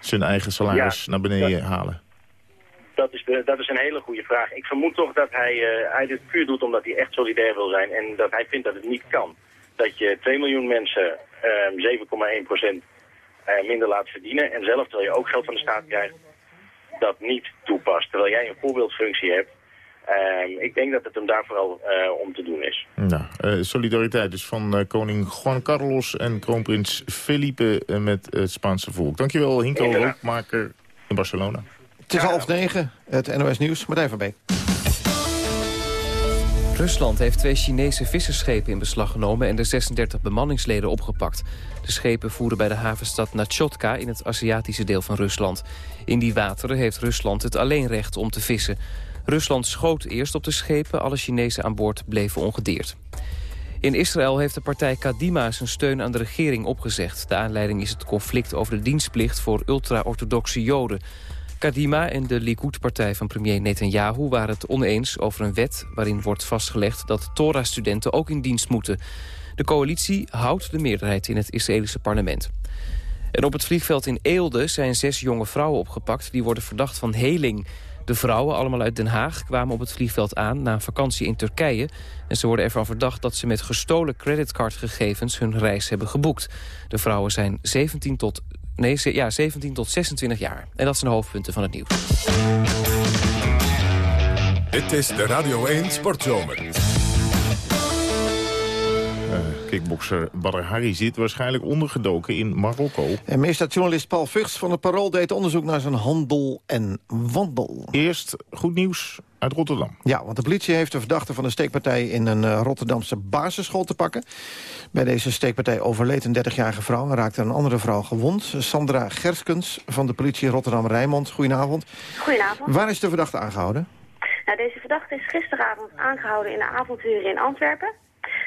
Zijn eigen salaris Ja, naar beneden halen. Dat de, dat is een hele goede vraag. Ik vermoed toch dat hij, eh, hij dit puur doet omdat hij echt solidair wil zijn. En dat hij vindt dat het niet kan. Dat je 2 miljoen mensen ehm 7,1 procent eh, minder laat verdienen. En zelf, terwijl je ook geld van de staat krijgt, dat niet toepast. Terwijl jij een voorbeeldfunctie hebt. Ehm, ik denk dat het hem daar vooral eh, om te doen is. Nou, eh, solidariteit dus van eh, koning Juan Carlos en kroonprins Felipe eh, met het Spaanse volk. Dankjewel, Hinko. Rookmaker in Barcelona. Het is half negen, het NOS Nieuws, Martijn van Beek. Rusland heeft twee Chinese visserschepen in beslag genomen... en de 36 bemanningsleden opgepakt. De schepen voeren bij de havenstad Nachotka in het Aziatische deel van Rusland. In die wateren heeft Rusland het alleenrecht om te vissen. Rusland schoot eerst op de schepen, alle Chinezen aan boord bleven ongedeerd. In Israël heeft de partij Kadima zijn steun aan de regering opgezegd. De aanleiding is het conflict over de dienstplicht voor ultra-orthodoxe joden. Kadima en de Likud-partij van premier Netanyahu waren het oneens over een wet... waarin wordt vastgelegd dat Torah-studenten ook in dienst moeten. De coalitie houdt de meerderheid in het Israëlische parlement. En op het vliegveld in Eelde zijn zes jonge vrouwen opgepakt... die worden verdacht van heling. De vrouwen, allemaal uit Den Haag, kwamen op het vliegveld aan... na een vakantie in Turkije. En ze worden ervan verdacht dat ze met gestolen creditcardgegevens... hun reis hebben geboekt. De vrouwen zijn 17 tot, nee, ze- ja, 17 tot 26 jaar. En dat zijn de hoofdpunten van het nieuws. Dit is de Radio 1 Sportzomer. Eh, kickbokser Badr Hari zit waarschijnlijk ondergedoken in Marokko. En misdaadjournalist Paul Vugts van het Parool deed onderzoek naar zijn handel en wandel. Eerst goed nieuws uit Rotterdam. Ja, want de politie heeft de verdachte van de steekpartij in een eh, Rotterdamse basisschool te pakken. Bij deze steekpartij overleed een 30-jarige vrouw en raakte een andere vrouw gewond. Sandra Gerskens van de politie Rotterdam-Rijnmond. Goedenavond. Goedenavond. Waar is de verdachte aangehouden? Nou, deze verdachte is gisteravond aangehouden in de avonturen in Antwerpen.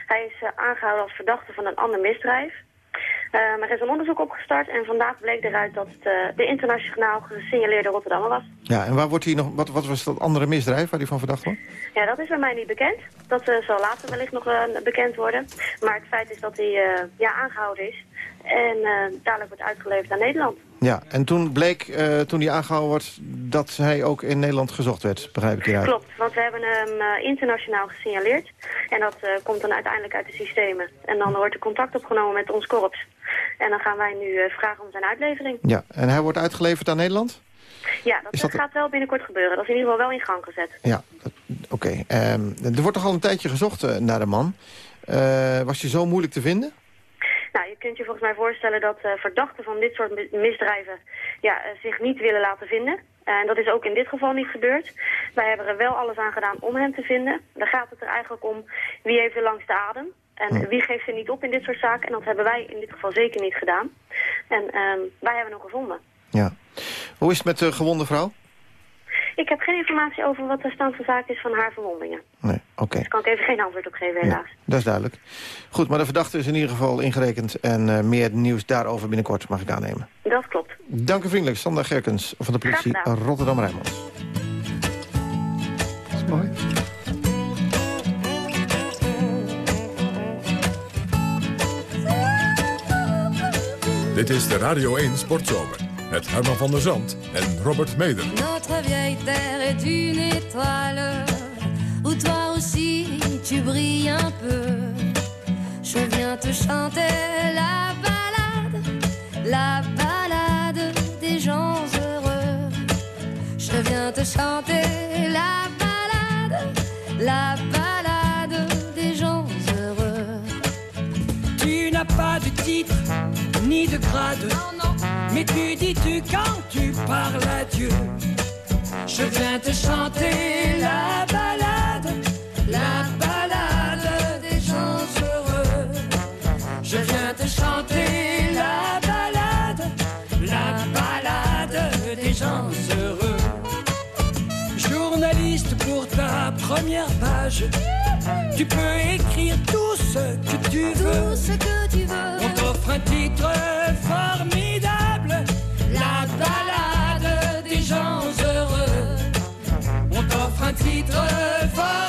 Hij is eh, aangehouden als verdachte van een ander misdrijf. Eh, maar er is een onderzoek opgestart en vandaag bleek eruit dat het eh, de internationaal gesignaleerde Rotterdammer was. Ja, en waar wordt hij nog, wat, wat was dat andere misdrijf waar hij van verdacht wordt? Ja, dat is bij mij niet bekend. Dat eh, zal later wellicht nog bekend worden. Maar het feit is dat hij ja, aangehouden is en dadelijk wordt uitgeleverd aan Nederland. Ja, en toen bleek, eh, toen hij aangehouden wordt, dat hij ook in Nederland gezocht werd, begrijp ik hieruit. Klopt, want we hebben hem eh, internationaal gesignaleerd. En dat eh, komt dan uiteindelijk uit de systemen. En dan wordt er contact opgenomen met ons korps. En dan gaan wij nu vragen om zijn uitlevering. Ja, en hij wordt uitgeleverd aan Nederland? Ja, dat, gaat wel binnenkort gebeuren. Dat is in ieder geval wel in gang gezet. Ja, oké. Ehm, er wordt toch al een tijdje gezocht naar de man. Was hij zo moeilijk te vinden? Nou, je kunt je volgens mij voorstellen dat eh, verdachten van dit soort mi- misdrijven ja, eh, zich niet willen laten vinden. En dat is ook in dit geval niet gebeurd. Wij hebben er wel alles aan gedaan om hem te vinden. Daar gaat het er eigenlijk om wie heeft de langste adem. En wie geeft er niet op in dit soort zaken. En dat hebben wij in dit geval zeker niet gedaan. En ehm, wij hebben hem gevonden. Ja. Hoe is het met de gewonde vrouw? Ik heb geen informatie over wat de stand van zaken is van haar verwondingen. Nee, oké. Daar kan ik even geen antwoord op geven, helaas. Dat is duidelijk. Goed, maar de verdachte is in ieder geval ingerekend... en eh, meer nieuws daarover binnenkort mag ik aannemen. Dat klopt. Dank u vriendelijk, Sander Gerkens van de politie Graag gedaan. Rotterdam-Rijnmond. Dat is mooi. Dit is de Radio 1 Sportzomer. Met Herman van der Zand en Robert Meder. Notre vieille terre est une étoile où toi aussi tu brilles un peu. Je viens te chanter la balade, la balade des gens heureux. Je viens te chanter la balade, la balade des gens heureux. Tu n'as pas de titre ni de grade. Mais tu dis tu quand tu parles à Dieu. Je viens te chanter la balade, la balade des gens heureux. Je viens te chanter la balade, la balade des gens heureux. Journaliste pour ta première page, tu peux écrire tout ce que tu veux. Tout ce que tu veux. On t'offre un titre formidable, un titre formidable,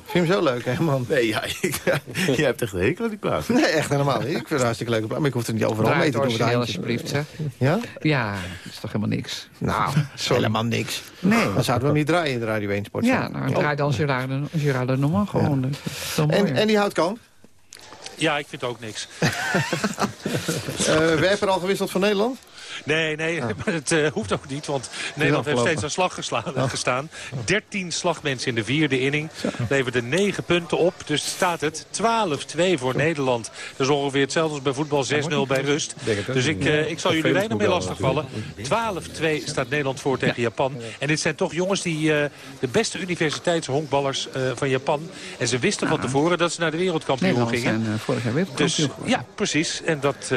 vind je hem zo leuk, hè, man? Nee, ja, ik, je hebt echt een hekel aan die plaat. Nee, echt helemaal niet. Ik vind het hartstikke plaat. Maar ik hoef er niet overal Draai mee het te doen. handjes. alsjeblieft, zeg. Ja? Ja, dat is toch helemaal niks. Nou, helemaal niks. Nee. Dan zouden we hem niet draaien in de Radio 1 Sport. Ja, nou, draai dan Gerard de, Norman gewoon. Mooi, En, hè? en die houtkamp? Ja, ik vind ook niks. Uh, Werper al gewisseld van Nederland? Nee, nee, maar het eh, hoeft ook niet, want Nederland heeft steeds aan slag geslaan, gestaan. 13 slagmensen in de vierde inning, leverde 9 punten op. Dus staat het 12-2 voor Nederland. Dat is ongeveer hetzelfde als bij voetbal 6-0 bij rust. Dus ik, eh, ik zal jullie weinig mee lastigvallen. 12-2 staat Nederland voor tegen Japan. En dit zijn toch jongens die eh, de beste universiteitshonkballers van Japan. En ze wisten van tevoren dat ze naar de wereldkampioen Nederland gingen. zijn vorig jaar Dus ja, precies. En dat,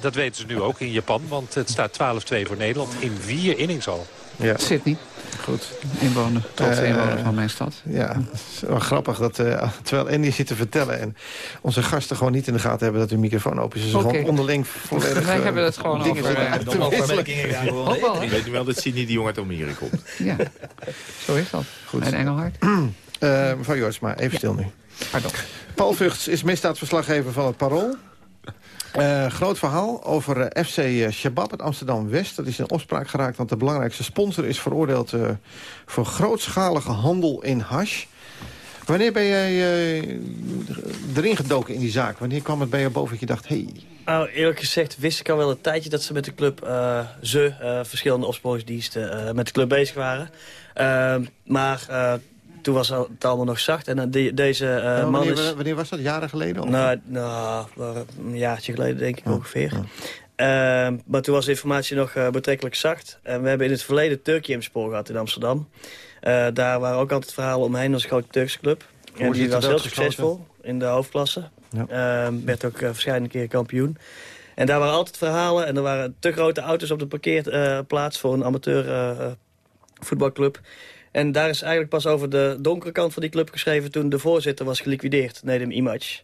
dat weten ze nu ook in Japan. Want het staat 12-2 voor Nederland in vier innings al. Ja. Sydney. Goed. Inwoner, trots Eh, inwoner van mijn stad. Ja, het is wel grappig dat eh, terwijl Andy zit te vertellen... en onze gasten gewoon niet in de gaten hebben dat hun microfoon open is. Ze Oké. gewoon onderling volledig... Wij hebben het gewoon dingen over, zitten eh, wel? Ik weet nu wel dat Sidney de Jong uit Almere komt. Ja, zo is dat. Goed. En Engelhard. Eh, mevrouw Joorsma, even stil nu. Pardon. Paul Vugts is misdaadverslaggever van het Parool. Eh, groot verhaal over eh, FC eh, Shabab uit Amsterdam-West. Dat is in opspraak geraakt, want de belangrijkste sponsor is veroordeeld... voor grootschalige handel in hash. Wanneer ben jij erin gedoken in die zaak? Wanneer kwam het bij je boven dat je dacht... Hey. Nou, eerlijk gezegd wist ik al wel een tijdje dat ze met de club, ze, verschillende opsporingsdiensten, met de club bezig waren. Ehm, maar toen was het allemaal nog zacht. En dan die, deze eh, man wanneer, is... wanneer was dat? Jaren geleden? Of? Nou, nou een jaartje geleden denk ik ongeveer. Ehm, maar toen was de informatie nog eh, betrekkelijk zacht. En we hebben in het verleden Turkije in spoor gehad in Amsterdam. Eh, daar waren ook altijd verhalen omheen. Is een grote Turkse club. Hoe En die was heel succesvol in de hoofdklasse. Ja. Ehm, werd ook verschillende keren kampioen. En daar waren altijd verhalen. En er waren te grote auto's op de parkeerplaats voor een amateur eh, eh, voetbalclub. En daar is eigenlijk pas over de donkere kant van die club geschreven... toen de voorzitter was geliquideerd, Nedem Image.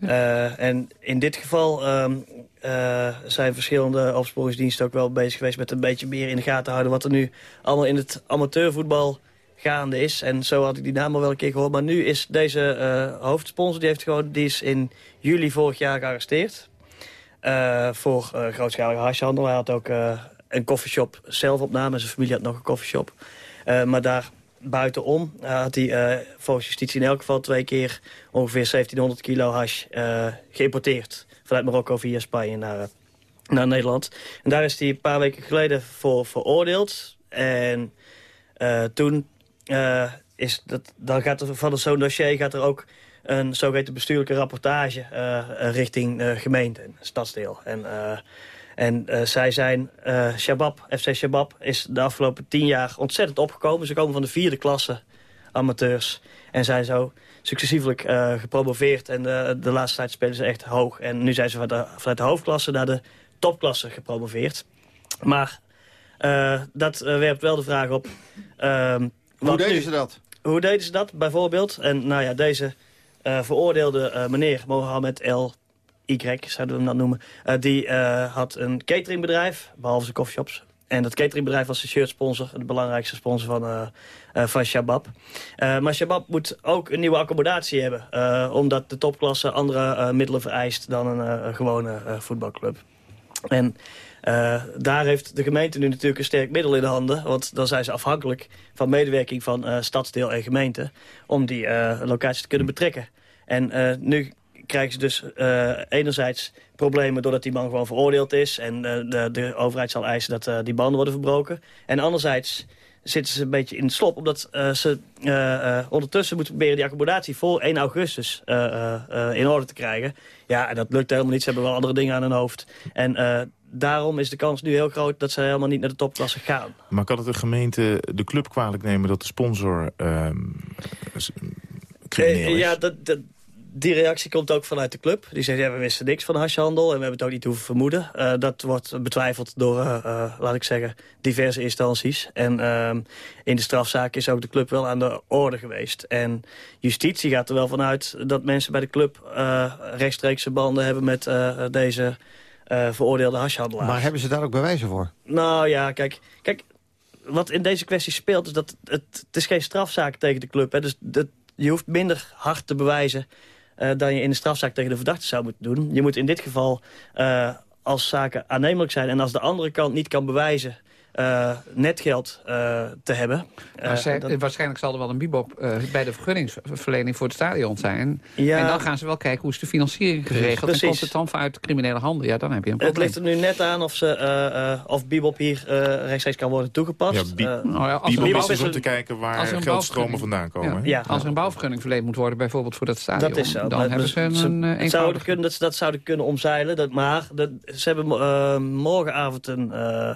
Eh, en in dit geval ehm, eh, zijn verschillende opsporingsdiensten ook wel bezig geweest... met een beetje meer in de gaten houden... wat er nu allemaal in het amateurvoetbal gaande is. En zo had ik die naam al wel een keer gehoord. Maar nu is deze eh, hoofdsponsor, die, heeft gewoon, die is in juli vorig jaar gearresteerd. eh, voor grootschalige hashhandel. Hij had ook een koffieshop zelf op naam. En zijn familie had nog een koffieshop. Eh, maar daar buitenom eh, had hij eh, volgens justitie in elk geval twee keer ongeveer 1700 kilo hash geïmporteerd. Vanuit Marokko via Spanje naar, naar Nederland. En daar is hij een paar weken geleden voor veroordeeld. En toen is dat, dan gaat er van zo'n dossier gaat er ook een zogeheten bestuurlijke rapportage eh, richting gemeente en stadsdeel. En, en eh, zij zijn, eh Shabab, FC Shabab, is de afgelopen tien jaar ontzettend opgekomen. Ze komen van de vierde klasse amateurs en zijn zo successievelijk eh, gepromoveerd. En de, de laatste tijd spelen ze echt hoog. En nu zijn ze vanuit de, vanuit de hoofdklasse naar de topklasse gepromoveerd. Maar dat werpt wel de vraag op... ehm, Hoe deden nu? ze dat? Hoe deden ze dat, bijvoorbeeld? En nou ja, deze veroordeelde meneer, Mohammed El Y, zouden we hem dat noemen... eh, die eh, had een cateringbedrijf, behalve zijn coffeeshops. En dat cateringbedrijf was de shirtsponsor, de belangrijkste sponsor van, eh, van Shabab. Maar Shabab moet ook een nieuwe accommodatie hebben... omdat de topklasse andere middelen vereist dan een gewone voetbalclub. En daar heeft de gemeente nu natuurlijk een sterk middel in de handen. Want dan zijn ze afhankelijk van medewerking van stadsdeel en gemeente... om die locatie te kunnen betrekken. En nu krijgen ze dus eh, enerzijds problemen doordat die man gewoon veroordeeld is... en eh, de, de overheid zal eisen dat eh, die banden worden verbroken. En anderzijds zitten ze een beetje in het slop... omdat ze ondertussen moeten proberen die accommodatie voor 1 augustus in orde te krijgen. Ja, en dat lukt helemaal niet. Ze hebben wel andere dingen aan hun hoofd. En daarom is de kans nu heel groot dat ze helemaal niet naar de topklasse gaan. Maar kan het de gemeente de club kwalijk nemen dat de sponsor ehm, crimineel is? ja, dat, dat- die reactie komt ook vanuit de club. Die zegt, ja, we wisten niks van hashhandel en we hebben het ook niet hoeven vermoeden. Eh, dat wordt betwijfeld door, eh, eh, laat ik zeggen, diverse instanties. En ehm, in de strafzaak is ook de club wel aan de orde geweest. En justitie gaat er wel vanuit dat mensen bij de club rechtstreekse banden hebben met deze veroordeelde hashhandelaars. Maar hebben ze daar ook bewijzen voor? Nou ja, kijk, kijk wat in deze kwestie speelt is dat het, het is geen strafzaak tegen de club. Hè. Dus dat, je hoeft minder hard te bewijzen dan je in de strafzaak tegen de verdachte zou moeten doen. Je moet in dit geval uh, als zaken aannemelijk zijn. En als de andere kant niet kan bewijzen netgeld uh, te hebben. Uh, zij, dat... Waarschijnlijk zal er wel een bibop uh, bij de vergunningsverlening voor het stadion zijn. Ja. En dan gaan ze wel kijken hoe is de financiering geregeld. Precies. En komt het dan vanuit de criminele handen? Ja, dan heb je een probleem. Het ligt er nu net aan of, ze, uh, of bibop hier rechtstreeks kan worden toegepast. Ja, nou ja, als bibop is, is om te kijken waar geldstromen vandaan komen. Ja. Ja. Als er een bouwvergunning verleend moet worden, bijvoorbeeld voor dat stadion. Dat is zo. Dan hebben ze een, ze, een eenvoudig... zouden kunnen, dat ze dat zouden kunnen omzeilen. Dat, maar dat, ze hebben morgenavond een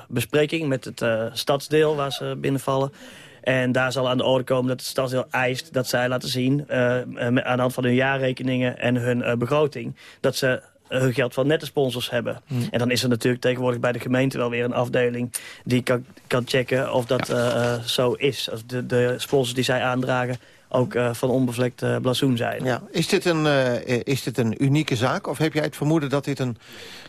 bespreking met het uh, stadsdeel waar ze binnenvallen. En daar zal aan de orde komen dat het stadsdeel eist dat zij laten zien... Uh, aan de hand van hun jaarrekeningen en hun begroting... dat ze hun geld van nette sponsors hebben. Hmm. En dan is er natuurlijk tegenwoordig bij de gemeente wel weer een afdeling... die kan, kan checken of dat ja. uh, zo is. Of de, de sponsors die zij aandragen ook uh, van onbevlekt uh, blazoen zijn. Ja. Is, dit een, uh, is dit een unieke zaak? Of heb jij het vermoeden dat dit een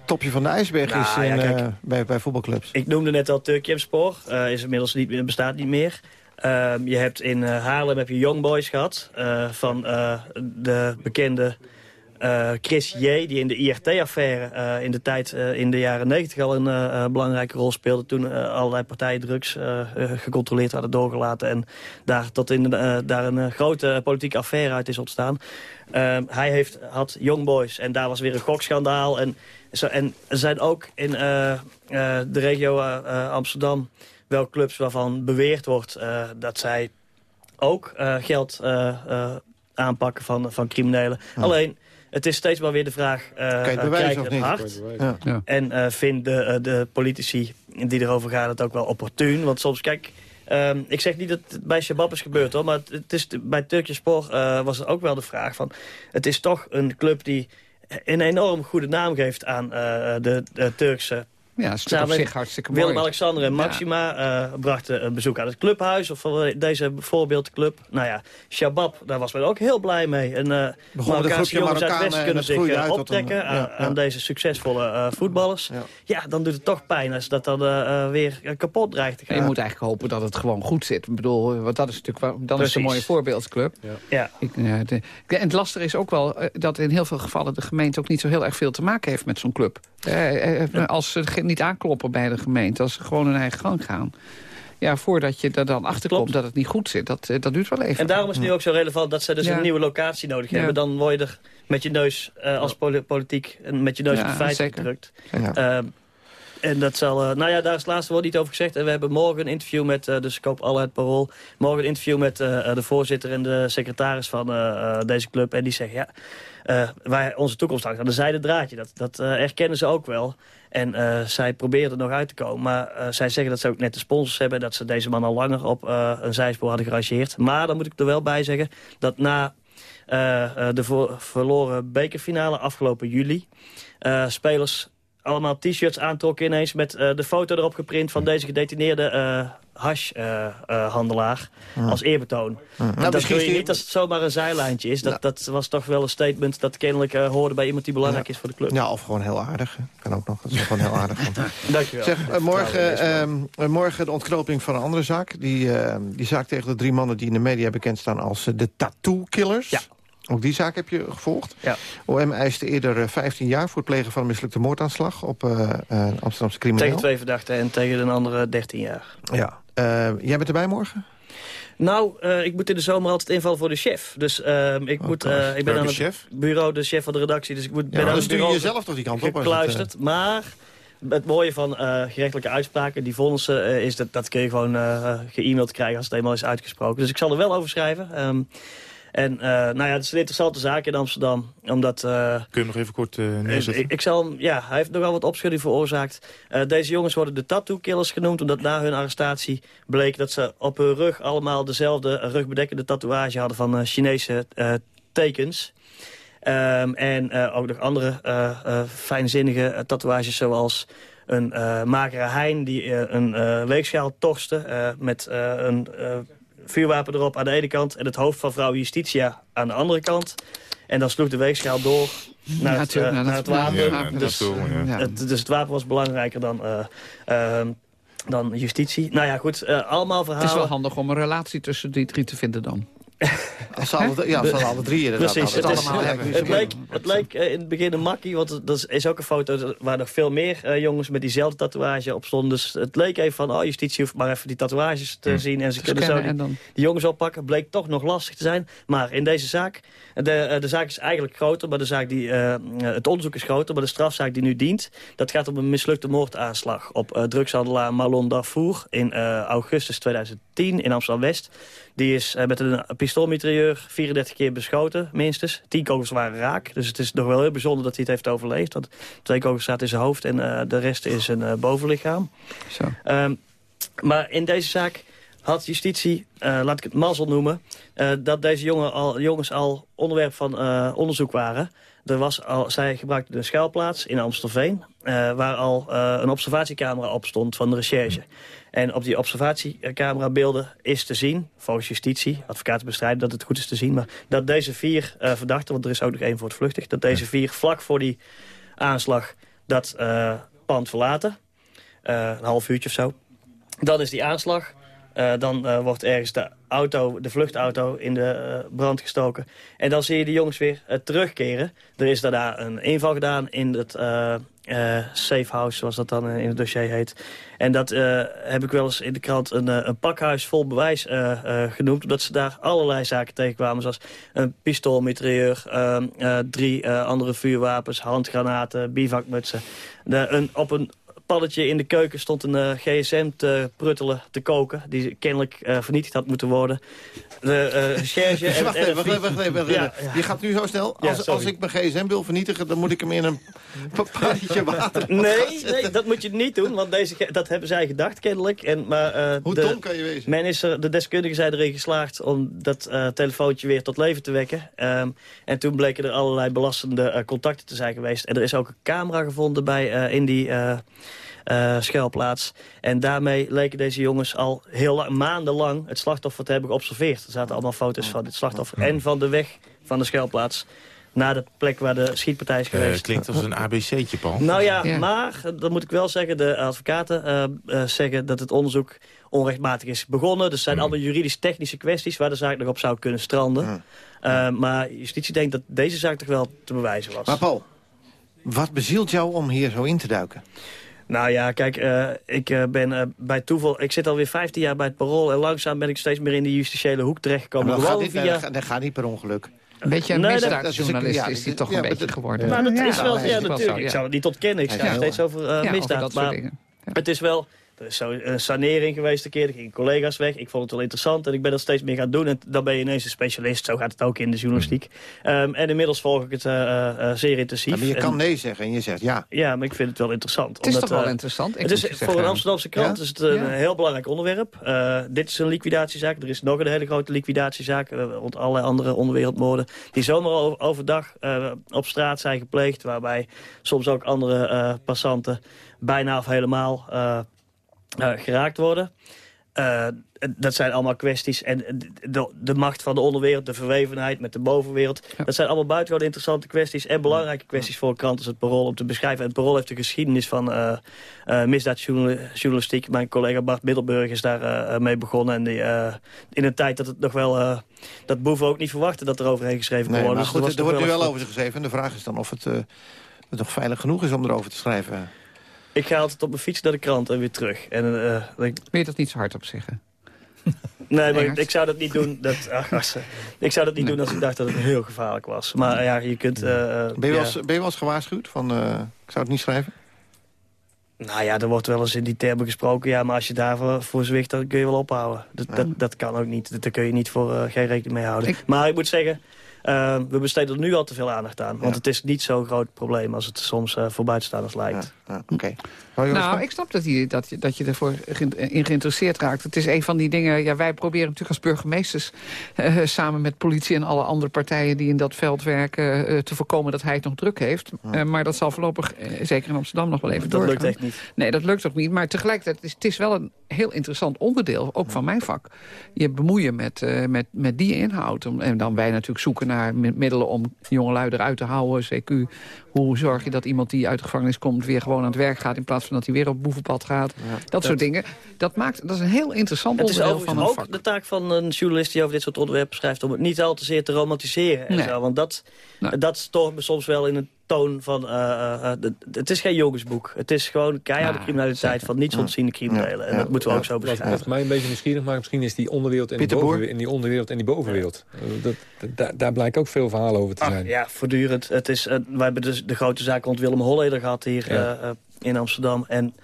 topje van de ijsberg nou, is in, ja, kijk, bij, bij voetbalclubs? Ik noemde net al Turkjemspoor. is inmiddels niet, bestaat niet meer. Uh, je hebt in Haarlem heb je Young Boys gehad. van de bekende eh, Chris J, die in de IRT-affaire eh, in de tijd eh, in de jaren 90 al een belangrijke rol speelde. Toen allerlei partijen drugs gecontroleerd hadden doorgelaten. En daar, tot in, daar een grote politieke affaire uit is ontstaan. Ehm, hij heeft, had Young Boys en daar was weer een gokschandaal. En, zo, en er zijn ook in de regio Amsterdam wel clubs waarvan beweerd wordt dat zij ook geld aanpakken van, van criminelen. Alleen, het is steeds maar weer de vraag, eh het eh, bewijzen krijg of niet? Ja. Ja. En eh vinden de, de politici die erover gaan het ook wel opportun? Want soms, kijk, ehm, ik zeg niet dat het bij Shabab is gebeurd hoor, maar het, het is, bij Turkje Spoor eh, was het ook wel de vraag van... het is toch een club die een enorm goede naam geeft aan eh, de, de Turkse Ja, natuurlijk op Samen- zich hartstikke mooi. Willem-Alexander en Maxima eh, brachten een bezoek aan het clubhuis. Of eh, deze voorbeeldclub. Nou ja, Shabab, daar was men ook heel blij mee. En uh, een Marokkaanse jongens uit Westen en kunnen zich eh, uit een- optrekken ja, aan, ja. aan deze succesvolle eh, voetballers. Ja. dan doet het toch pijn als dat dan eh, eh, weer eh, kapot dreigt te gaan. Je moet eigenlijk hopen dat het gewoon goed zit. Ik bedoel, want dat is natuurlijk wel, dan is het een mooie voorbeeldsclub. Ja. Ik, ja, de- en het lastige is ook wel eh, dat in heel veel gevallen de gemeente ook niet zo heel erg veel te maken heeft met zo'n club. Eh, eh, als ze niet aankloppen bij de gemeente, als ze gewoon hun eigen gang gaan. Ja, voordat je er dan achter komt dat het niet goed zit, dat, eh, dat duurt wel even. En daarom is het nu ook zo relevant dat ze dus Ja. een nieuwe locatie nodig Ja. hebben. Dan word je er met je neus eh, als poli- politiek en met je neus Ja, op de feiten gedrukt. Ja. Ehm, en dat zal, eh, nou ja, daar is het laatste woord niet over gezegd. En we hebben morgen een interview met, eh, dus ik hoop alle het parool. Morgen een interview met eh, eh, de voorzitter en de secretaris van eh, eh, deze club. En die zeggen, ja, eh, waar onze toekomst hangt aan de zijde draadje. Dat, dat eh, erkennen ze ook wel. En eh, zij proberen er nog uit te komen. Maar zij zeggen dat ze ook net de sponsors hebben. Dat ze deze man al langer op een zijspoor hadden gerangeerd. Maar dan moet ik er wel bij zeggen dat na de verloren bekerfinale afgelopen juli... spelers allemaal t-shirts aantrokken ineens... met eh, de foto erop geprint van deze gedetineerde eh hash-handelaar als eerbetoon. Nou, dat misschien doe je niet als het zomaar een zijlijntje is. Dat, dat was toch wel een statement dat kennelijk eh, hoorde bij iemand die belangrijk is voor de club. Ja, of gewoon heel aardig. hè. Kan ook nog. Dat is gewoon heel aardig. Dankjewel. Zeg, eh, morgen, ehm, eh, morgen de ontknoping van een andere zaak. Die, eh, die zaak tegen de drie mannen die in de media bekend staan als eh, de tattoo killers. Ja. Ook die zaak heb je gevolgd. Ja. OM eiste eerder eh, 15 jaar voor het plegen van een mislukte moordaanslag op eh, eh, een Amsterdamse crimineel. Tegen twee verdachten en tegen een andere 13 jaar. Ja. Eh, jij bent erbij morgen? Nou, eh, ik moet in de zomer altijd invallen voor de chef. Dus ehm, ik, moet, eh, ik ben aan het chef? bureau, de chef van de redactie. Dus ik moet, ben dan aan het stuur je bureau jezelf toch die kant op gekluisterd. Maar het mooie van eh, gerechtelijke uitspraken, die vonnissen, eh, is dat, dat kun je gewoon eh ge-mailed krijgen als het eenmaal is uitgesproken. Dus ik zal er wel over schrijven. Ehm, en eh, nou ja, het is een interessante zaak in Amsterdam. Omdat... eh, Kun je nog even kort eh, neerzetten? ik, ik zal, hem- ja, hij heeft nogal wat opschudding veroorzaakt. Deze jongens worden de tattoo killers genoemd... omdat na hun arrestatie bleek dat ze op hun rug... allemaal dezelfde rugbedekkende tatoeage hadden van Chinese tekens. Ehm, en ook nog andere eh, fijnzinnige tatoeages zoals... Een magere hein die een weegschaal torste met een eh, vuurwapen erop aan de ene kant... en het hoofd van vrouw Justitia aan de andere kant. En dan sloeg de weegschaal door naar, het, naar het wapen. ja, dus, ja. het, dus het wapen was belangrijker dan, eh, ehm, dan justitie. Nou ja, goed, eh, allemaal Het verhalen. is wel handig om een relatie tussen die drie te vinden dan. Als alle, ja, als alle drie inderdaad Precies, het, is, allemaal hebben. het leek, het leek eh, in het begin een makkie, want er is- ook een foto waar nog veel meer eh, jongens met diezelfde tatoeage op stonden. Dus het leek even van, oh, justitie hoeft maar even die tatoeages te zien en ze kunnen zo die, en dan- die jongens oppakken. Bleek toch nog lastig te zijn. Maar in deze zaak, de, eh, de zaak is eigenlijk groter, maar de zaak die, het onderzoek is groter, maar de strafzaak die nu dient, dat gaat om een mislukte moordaanslag op eh, drugshandelaar Marlon Darfour in augustus 2010 in Amsterdam-West. Die is eh, met een pistoolmitrailleur 34 keer beschoten, minstens. 10 kogels waren raak. Dus het is nog wel heel bijzonder dat hij het heeft overleefd. Want twee kogels zaten in zijn hoofd en eh, de rest is een eh, bovenlichaam. Zo. Ehm, maar in deze zaak had justitie, laat ik het mazzel noemen... dat deze jongen al, jongens al onderwerp van onderzoek waren. Er was al, zij gebruikten een schuilplaats in Amstelveen... waar al een observatiecamera op stond van de recherche. En op die observatiecamerabeelden is te zien, volgens justitie... advocaten bestrijden dat het goed is te zien... maar dat deze vier eh, verdachten, want er is ook nog één voor het vluchtig... dat deze vier vlak voor die aanslag dat eh, pand verlaten... Eh, een half uurtje of zo. Dan is die aanslag. Eh, dan eh, wordt ergens de auto, de vluchtauto in de eh, brand gestoken. En dan zie je de jongens weer terugkeren. Er is daarna een inval gedaan in het safe house, zoals dat dan in het dossier heet. En dat heb ik wel eens in de krant een, een pakhuis vol bewijs genoemd. Omdat ze daar allerlei zaken tegenkwamen. Zoals een pistool, mitrailleur, eh, eh, drie andere vuurwapens, handgranaten, bivakmutsen. De, een, op een in de keuken stond een eh, gsm te pruttelen, te koken. Die kennelijk eh, vernietigd had moeten worden. De eh charge en wacht even, wacht even, wacht even. wacht even. Ja, ja. Je gaat nu zo snel. Als, als ik mijn gsm wil vernietigen, dan moet ik hem in een pannetje water Nee, nee, dat moet je niet doen, want deze, dat hebben zij gedacht kennelijk. En, maar, eh, Hoe de, dom kan je wezen? Men is er, de deskundigen zijn erin geslaagd om dat eh, telefoontje weer tot leven te wekken. Ehm, en toen bleken er allerlei belastende eh, contacten te zijn geweest. En er is ook een camera gevonden bij, eh, in die eh, eh, schuilplaats. En daarmee leken deze jongens al heel lang, maandenlang het slachtoffer te hebben geobserveerd. Er zaten allemaal foto's van dit slachtoffer en van de weg van de schuilplaats naar de plek waar de schietpartij is Eh, geweest. klinkt als een ABC'tje, Paul. Nou ja, Ja. maar dan moet ik wel zeggen, de advocaten eh, zeggen dat het onderzoek onrechtmatig is begonnen. Dus het zijn allemaal juridisch-technische kwesties waar de zaak nog op zou kunnen stranden. Eh, maar justitie denkt dat deze zaak toch wel te bewijzen was. Maar Paul, wat bezielt jou om hier zo in te duiken? Nou ja, kijk, eh, ik eh, ben eh, bij toeval... Ik zit alweer 15 jaar bij het parool... en langzaam ben ik steeds meer in die justitiële hoek terechtgekomen. Dat, gaat niet, via... dat, gaat, dat gaat niet per ongeluk. Een beetje een Nee, dat- misdaadjournalist dat is- is die toch ja, een beetje dat- geworden. Maar dat Ja, is wel, dat ja, natuurlijk. Ik zou het niet ontkennen. Ik heel- steeds over eh, misdaad. dat soort maar het is wel... Er is zo een sanering geweest een keer. Er gingen collega's weg. Ik vond het wel interessant. En ik ben dat steeds meer gaan doen. En dan ben je ineens een specialist. Zo gaat het ook in de journalistiek. Ehm, en inmiddels volg ik het eh, eh, eh, zeer intensief. Ja, maar je kan En- nee zeggen en je zegt ja. ja, maar ik vind het wel interessant. Het is omdat, toch wel eh, interessant? Ik het is, voor zeggen. een Amsterdamse krant Ja? is het een Ja. heel belangrijk onderwerp. Eh, dit is een liquidatiezaak. Er is nog een hele grote liquidatiezaak eh, rond allerlei andere onderwereldmoorden. Die zomaar overdag eh, op straat zijn gepleegd. Waarbij soms ook andere eh, passanten bijna of helemaal eh, eh, geraakt worden. Eh, dat zijn allemaal kwesties. En de, de macht van de onderwereld, de verwevenheid met de bovenwereld. Dat zijn allemaal buitengewoon interessante kwesties. En belangrijke kwesties voor een krant als het Parool om te beschrijven. En het Parool heeft de geschiedenis van eh eh, misdaadjournalistiek. Mijn collega Bart Middelburg is daar eh, mee begonnen. En die, eh, in een tijd dat het nog wel... eh, dat boeven ook niet verwachten dat er overheen geschreven kon Nee, worden. maar Dus goed, er wordt nu wel over geschreven. En de vraag is dan of het, eh, het nog veilig genoeg is om erover te schrijven. Ik ga altijd op mijn fiets naar de krant en weer terug. En, eh, ik, Wil je dat niet zo hard op zeggen? Nee, maar ik zou dat niet doen. Dat, ach, ik zou dat niet doen als ik dacht dat het heel gevaarlijk was. Maar ja, je kunt... eh, Ben je, ja. wel eens, ben je wel eens gewaarschuwd van eh, ik zou het niet schrijven? Nou ja, er wordt wel eens in die termen gesproken. Ja, maar als je daarvoor voor zwicht, dan kun je wel ophouden. Dat, dat, dat kan ook niet. Daar kun je niet voor eh, geen rekening mee houden. Maar ik moet zeggen, eh, we besteden er nu al te veel aandacht aan. Want het is niet zo'n groot probleem als het soms eh, voor buitenstaanders lijkt. Oké. Nou, ik snap dat je, dat, je, dat je ervoor in geïnteresseerd raakt. Het is een van die dingen... Ja, wij proberen natuurlijk als burgemeesters... eh, samen met politie en alle andere partijen die in dat veld werken... eh, te voorkomen dat hij het nog druk heeft. Eh, maar dat zal voorlopig, eh, zeker in Amsterdam, nog wel even Dat doorgaan. lukt echt niet. Nee, dat lukt ook niet. Maar tegelijkertijd is het is wel een heel interessant onderdeel, ook van mijn vak. Je bemoeien met, eh, met, met die inhoud. Om- En dan wij natuurlijk zoeken naar mi- middelen om jongelui eruit te houden. CQ, hoe zorg je dat iemand die uit de gevangenis komt... weer gewoon aan het werk gaat in plaats van dat hij weer op boevenpad gaat. dat, soort dingen. Dat, maakt, dat is een heel interessant Het is onderdeel van een ook vak. de taak van een journalist die over dit soort onderwerpen schrijft... om het niet al te zeer te romantiseren. En Nee. zo, want dat, dat stoort me soms wel in een toon van... eh, eh, eh, de- het is geen jongensboek. Het is gewoon keiharde criminaliteit van niets ontziende criminelen. En dat moeten we ook zo beschrijven. wat mij een beetje nieuwsgierig maakt, misschien is die onderwereld en die, Pieter en die onderwereld en die bovenwereld. Dat, dat, daar, daar blijkt ook veel verhalen over te Ach, zijn. ja, voortdurend. Het is, wij hebben dus de grote zaak rond Willem Holleder gehad hier Ja. In Amsterdam. En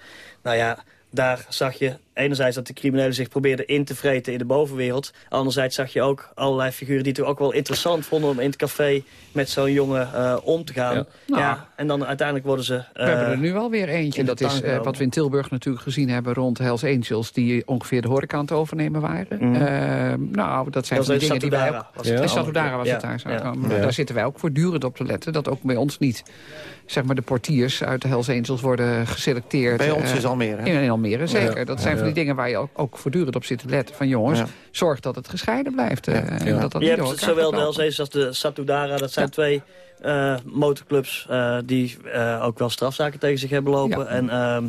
nou ja, daar zag je enerzijds dat de criminelen zich probeerden in te vreten in de bovenwereld. Anderzijds zag je ook allerlei figuren die het ook wel interessant vonden om in het café met zo'n jongen eh, om te gaan. Ja. Nou. en dan uiteindelijk worden ze... We hebben eh, er nu wel weer eentje. Dat is eh, wat we in Tilburg natuurlijk gezien hebben rond Hells Angels... die ongeveer de horeca aan het overnemen waren. Mhm. Nou, dat zijn Dat die dingen die wij ook... was Ja. Satudara was Ja. het daar. Daar zitten wij ook voortdurend op te letten. Dat ook bij ons niet zeg maar, de portiers uit de Hells Angels worden geselecteerd. Bij ons is Almere? In, in Almere, zeker. Ja. Dat zijn van die dingen waar je ook, ook voortdurend op zit te letten. Van jongens, Ja. zorg dat het gescheiden blijft. eh, en Ja. dat dat je hebt elkaar zowel de. Hells als de Satudara. Dat zijn twee eh, motorclubs eh, die eh, ook wel strafzaken tegen zich hebben lopen. En ehm,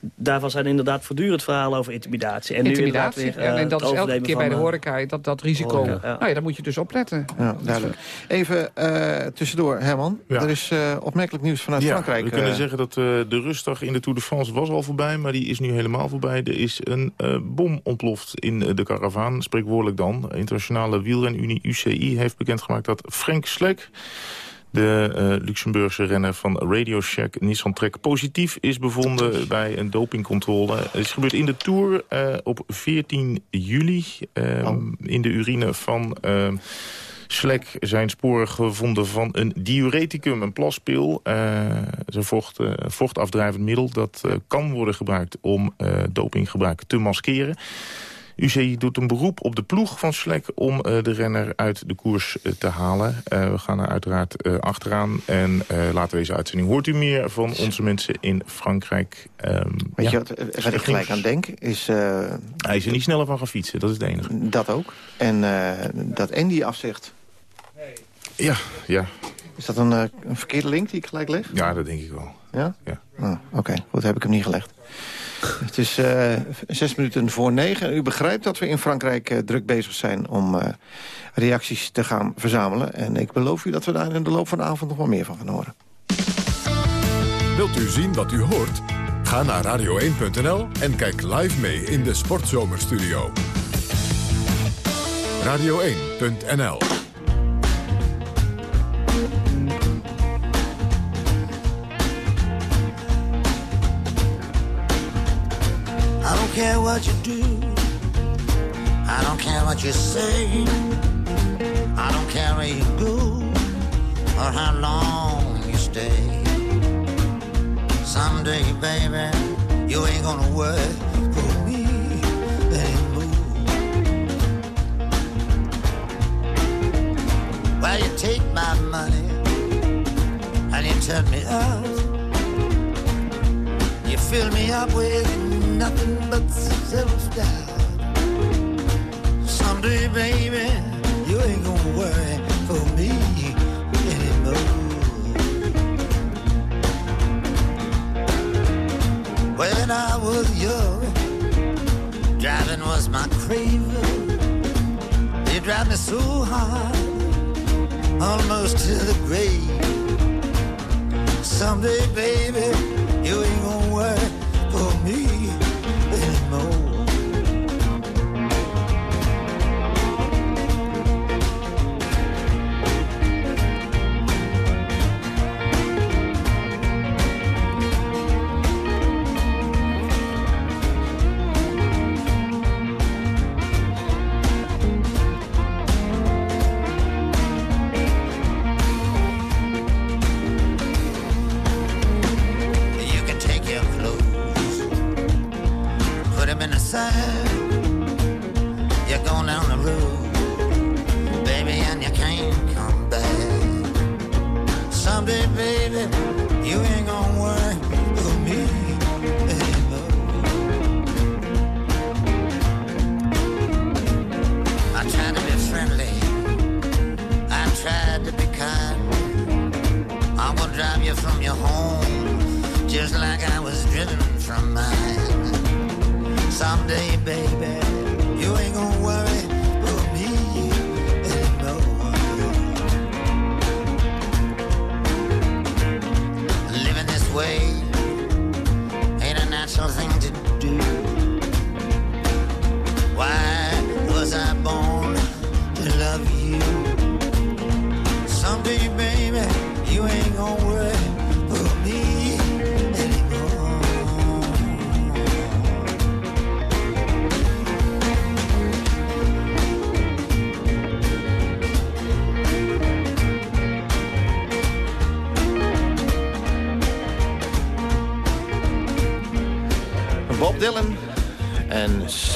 daarvan zijn inderdaad voortdurend verhalen over intimidatie. En Intimidatie. nu inderdaad weer, en, eh, en dat is elke keer bij de eh, horeca, dat, dat risico. horeca, ja. Nou ja, daar moet je dus opletten. Ja, duidelijk. Even eh, tussendoor, Herman. Er is eh, opmerkelijk nieuws vanuit ja, Frankrijk. we kunnen zeggen dat eh, de rustdag in de Tour de France was al voorbij... maar die is nu helemaal voorbij. Er is een eh, bom ontploft in de karavaan, spreekwoordelijk dan. Internationale wielrenunie UCI heeft bekendgemaakt dat Frank Slek... de eh, Luxemburgse renner van Radio Shack Nissan Trek positief is bevonden bij een dopingcontrole. Het is gebeurd in de Tour eh, op 14 juli eh, in de urine van... eh, Slek zijn sporen gevonden van een diureticum, een plaspil. Uh, een vocht, uh, vochtafdrijvend middel dat uh, kan worden gebruikt om dopinggebruik te maskeren. UCI doet een beroep op de ploeg van Slek om de renner uit de koers te halen. we gaan er uiteraard achteraan. En later deze uitzending hoort u meer van onze mensen in Frankrijk. Um, Weet ja, je wat, wat ik gelijk aan denk? Is, Hij is er niet sneller van gaan fietsen, dat is het enige. Dat ook. En dat Andy afzegt. Ja, ja. Is dat een, een, verkeerde link die ik gelijk leg? Ja, dat denk ik wel. Ja? Ja. Oh, Oké, okay. goed, heb ik hem niet gelegd. Het is uh, zes minuten voor negen. U begrijpt dat we in Frankrijk uh, druk bezig zijn om reacties te gaan verzamelen. En ik beloof u dat we daar in de loop van de avond nog wel meer van gaan horen. Wilt u zien wat u hoort? Ga naar radio1.nl en kijk live mee in de Sportzomerstudio. Radio1.nl care what you do. I don't care what you say. I don't care where you go or how long you stay. Someday, baby, you ain't gonna work for me anymore. Well, you take my money and you turn me out. You fill me up with nothing but self-doubt. Someday, baby, you ain't gonna worry for me anymore. When I was young, driving was my craving. You drive me so hard, almost to the grave. Someday, baby,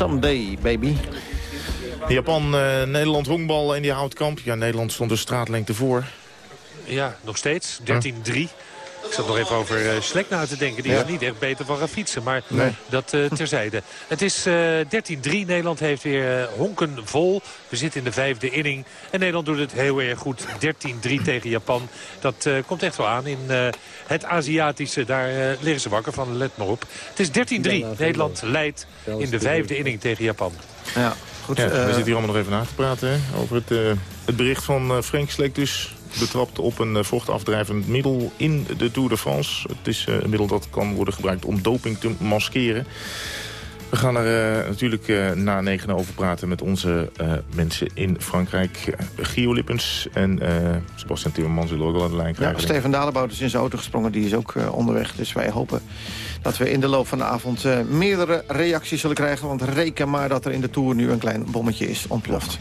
Someday, baby. Japan, uh, Nederland honkbal en die houtkamp. Ja, Nederland stond een straatlengte voor. Ja, nog steeds. 13-3. Ik zat nog even over uh, Slek na te denken. Die Ja. is niet echt beter van gaan fietsen. Maar Nee. dat eh, terzijde. Het is eh 13-3. Nederland heeft weer eh, honken vol. We zitten in de vijfde inning. En Nederland doet het heel erg goed. 13-3 tegen Japan. Dat eh, komt echt wel aan. In eh, het Aziatische, daar eh, liggen ze wakker van. Let maar op. Het is 13-3. Nederland leidt in de vijfde inning tegen Japan. Ja, goed. Ja, we eh, zitten hier allemaal nog even na te praten hè, over het, eh, het bericht van eh, Frank Sleek dus. Betrapt op een uh, vochtafdrijvend middel in de Tour de France. Het is uh, een middel dat kan worden gebruikt om doping te maskeren. We gaan er uh, natuurlijk uh, na negen over praten met onze uh, mensen in Frankrijk. Gio Lippens en Sebastian Timmerman zullen ook wel aan de lijn krijgen. Ja, Steven Dalebout is in zijn auto gesprongen, die is ook onderweg. Dus wij hopen dat we in de loop van de avond meerdere reacties zullen krijgen. Want reken maar dat er in de Tour nu een klein bommetje is ontploft.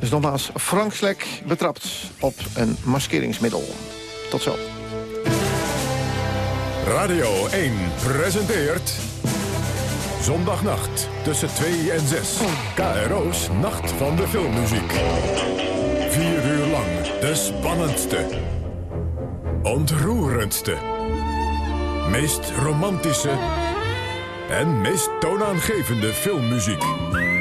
Dus nogmaals, Frank Slek betrapt op een maskeringsmiddel. Tot zo. Radio 1 presenteert... Zondagnacht tussen 2 en 6. KRO's Nacht van de Filmmuziek. Vier uur lang de spannendste, ontroerendste, meest romantische en meest toonaangevende filmmuziek.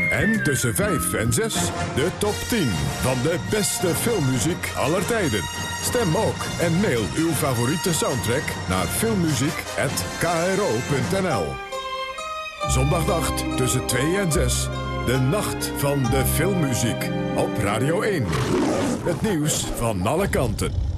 En tussen 5 en 6 de top 10 van de beste filmmuziek aller tijden. Stem ook en mail uw favoriete soundtrack naar filmmuziek.kro.nl. Zondagnacht tussen 2 en 6. De nacht van de filmmuziek. Op Radio 1. Het nieuws van alle kanten.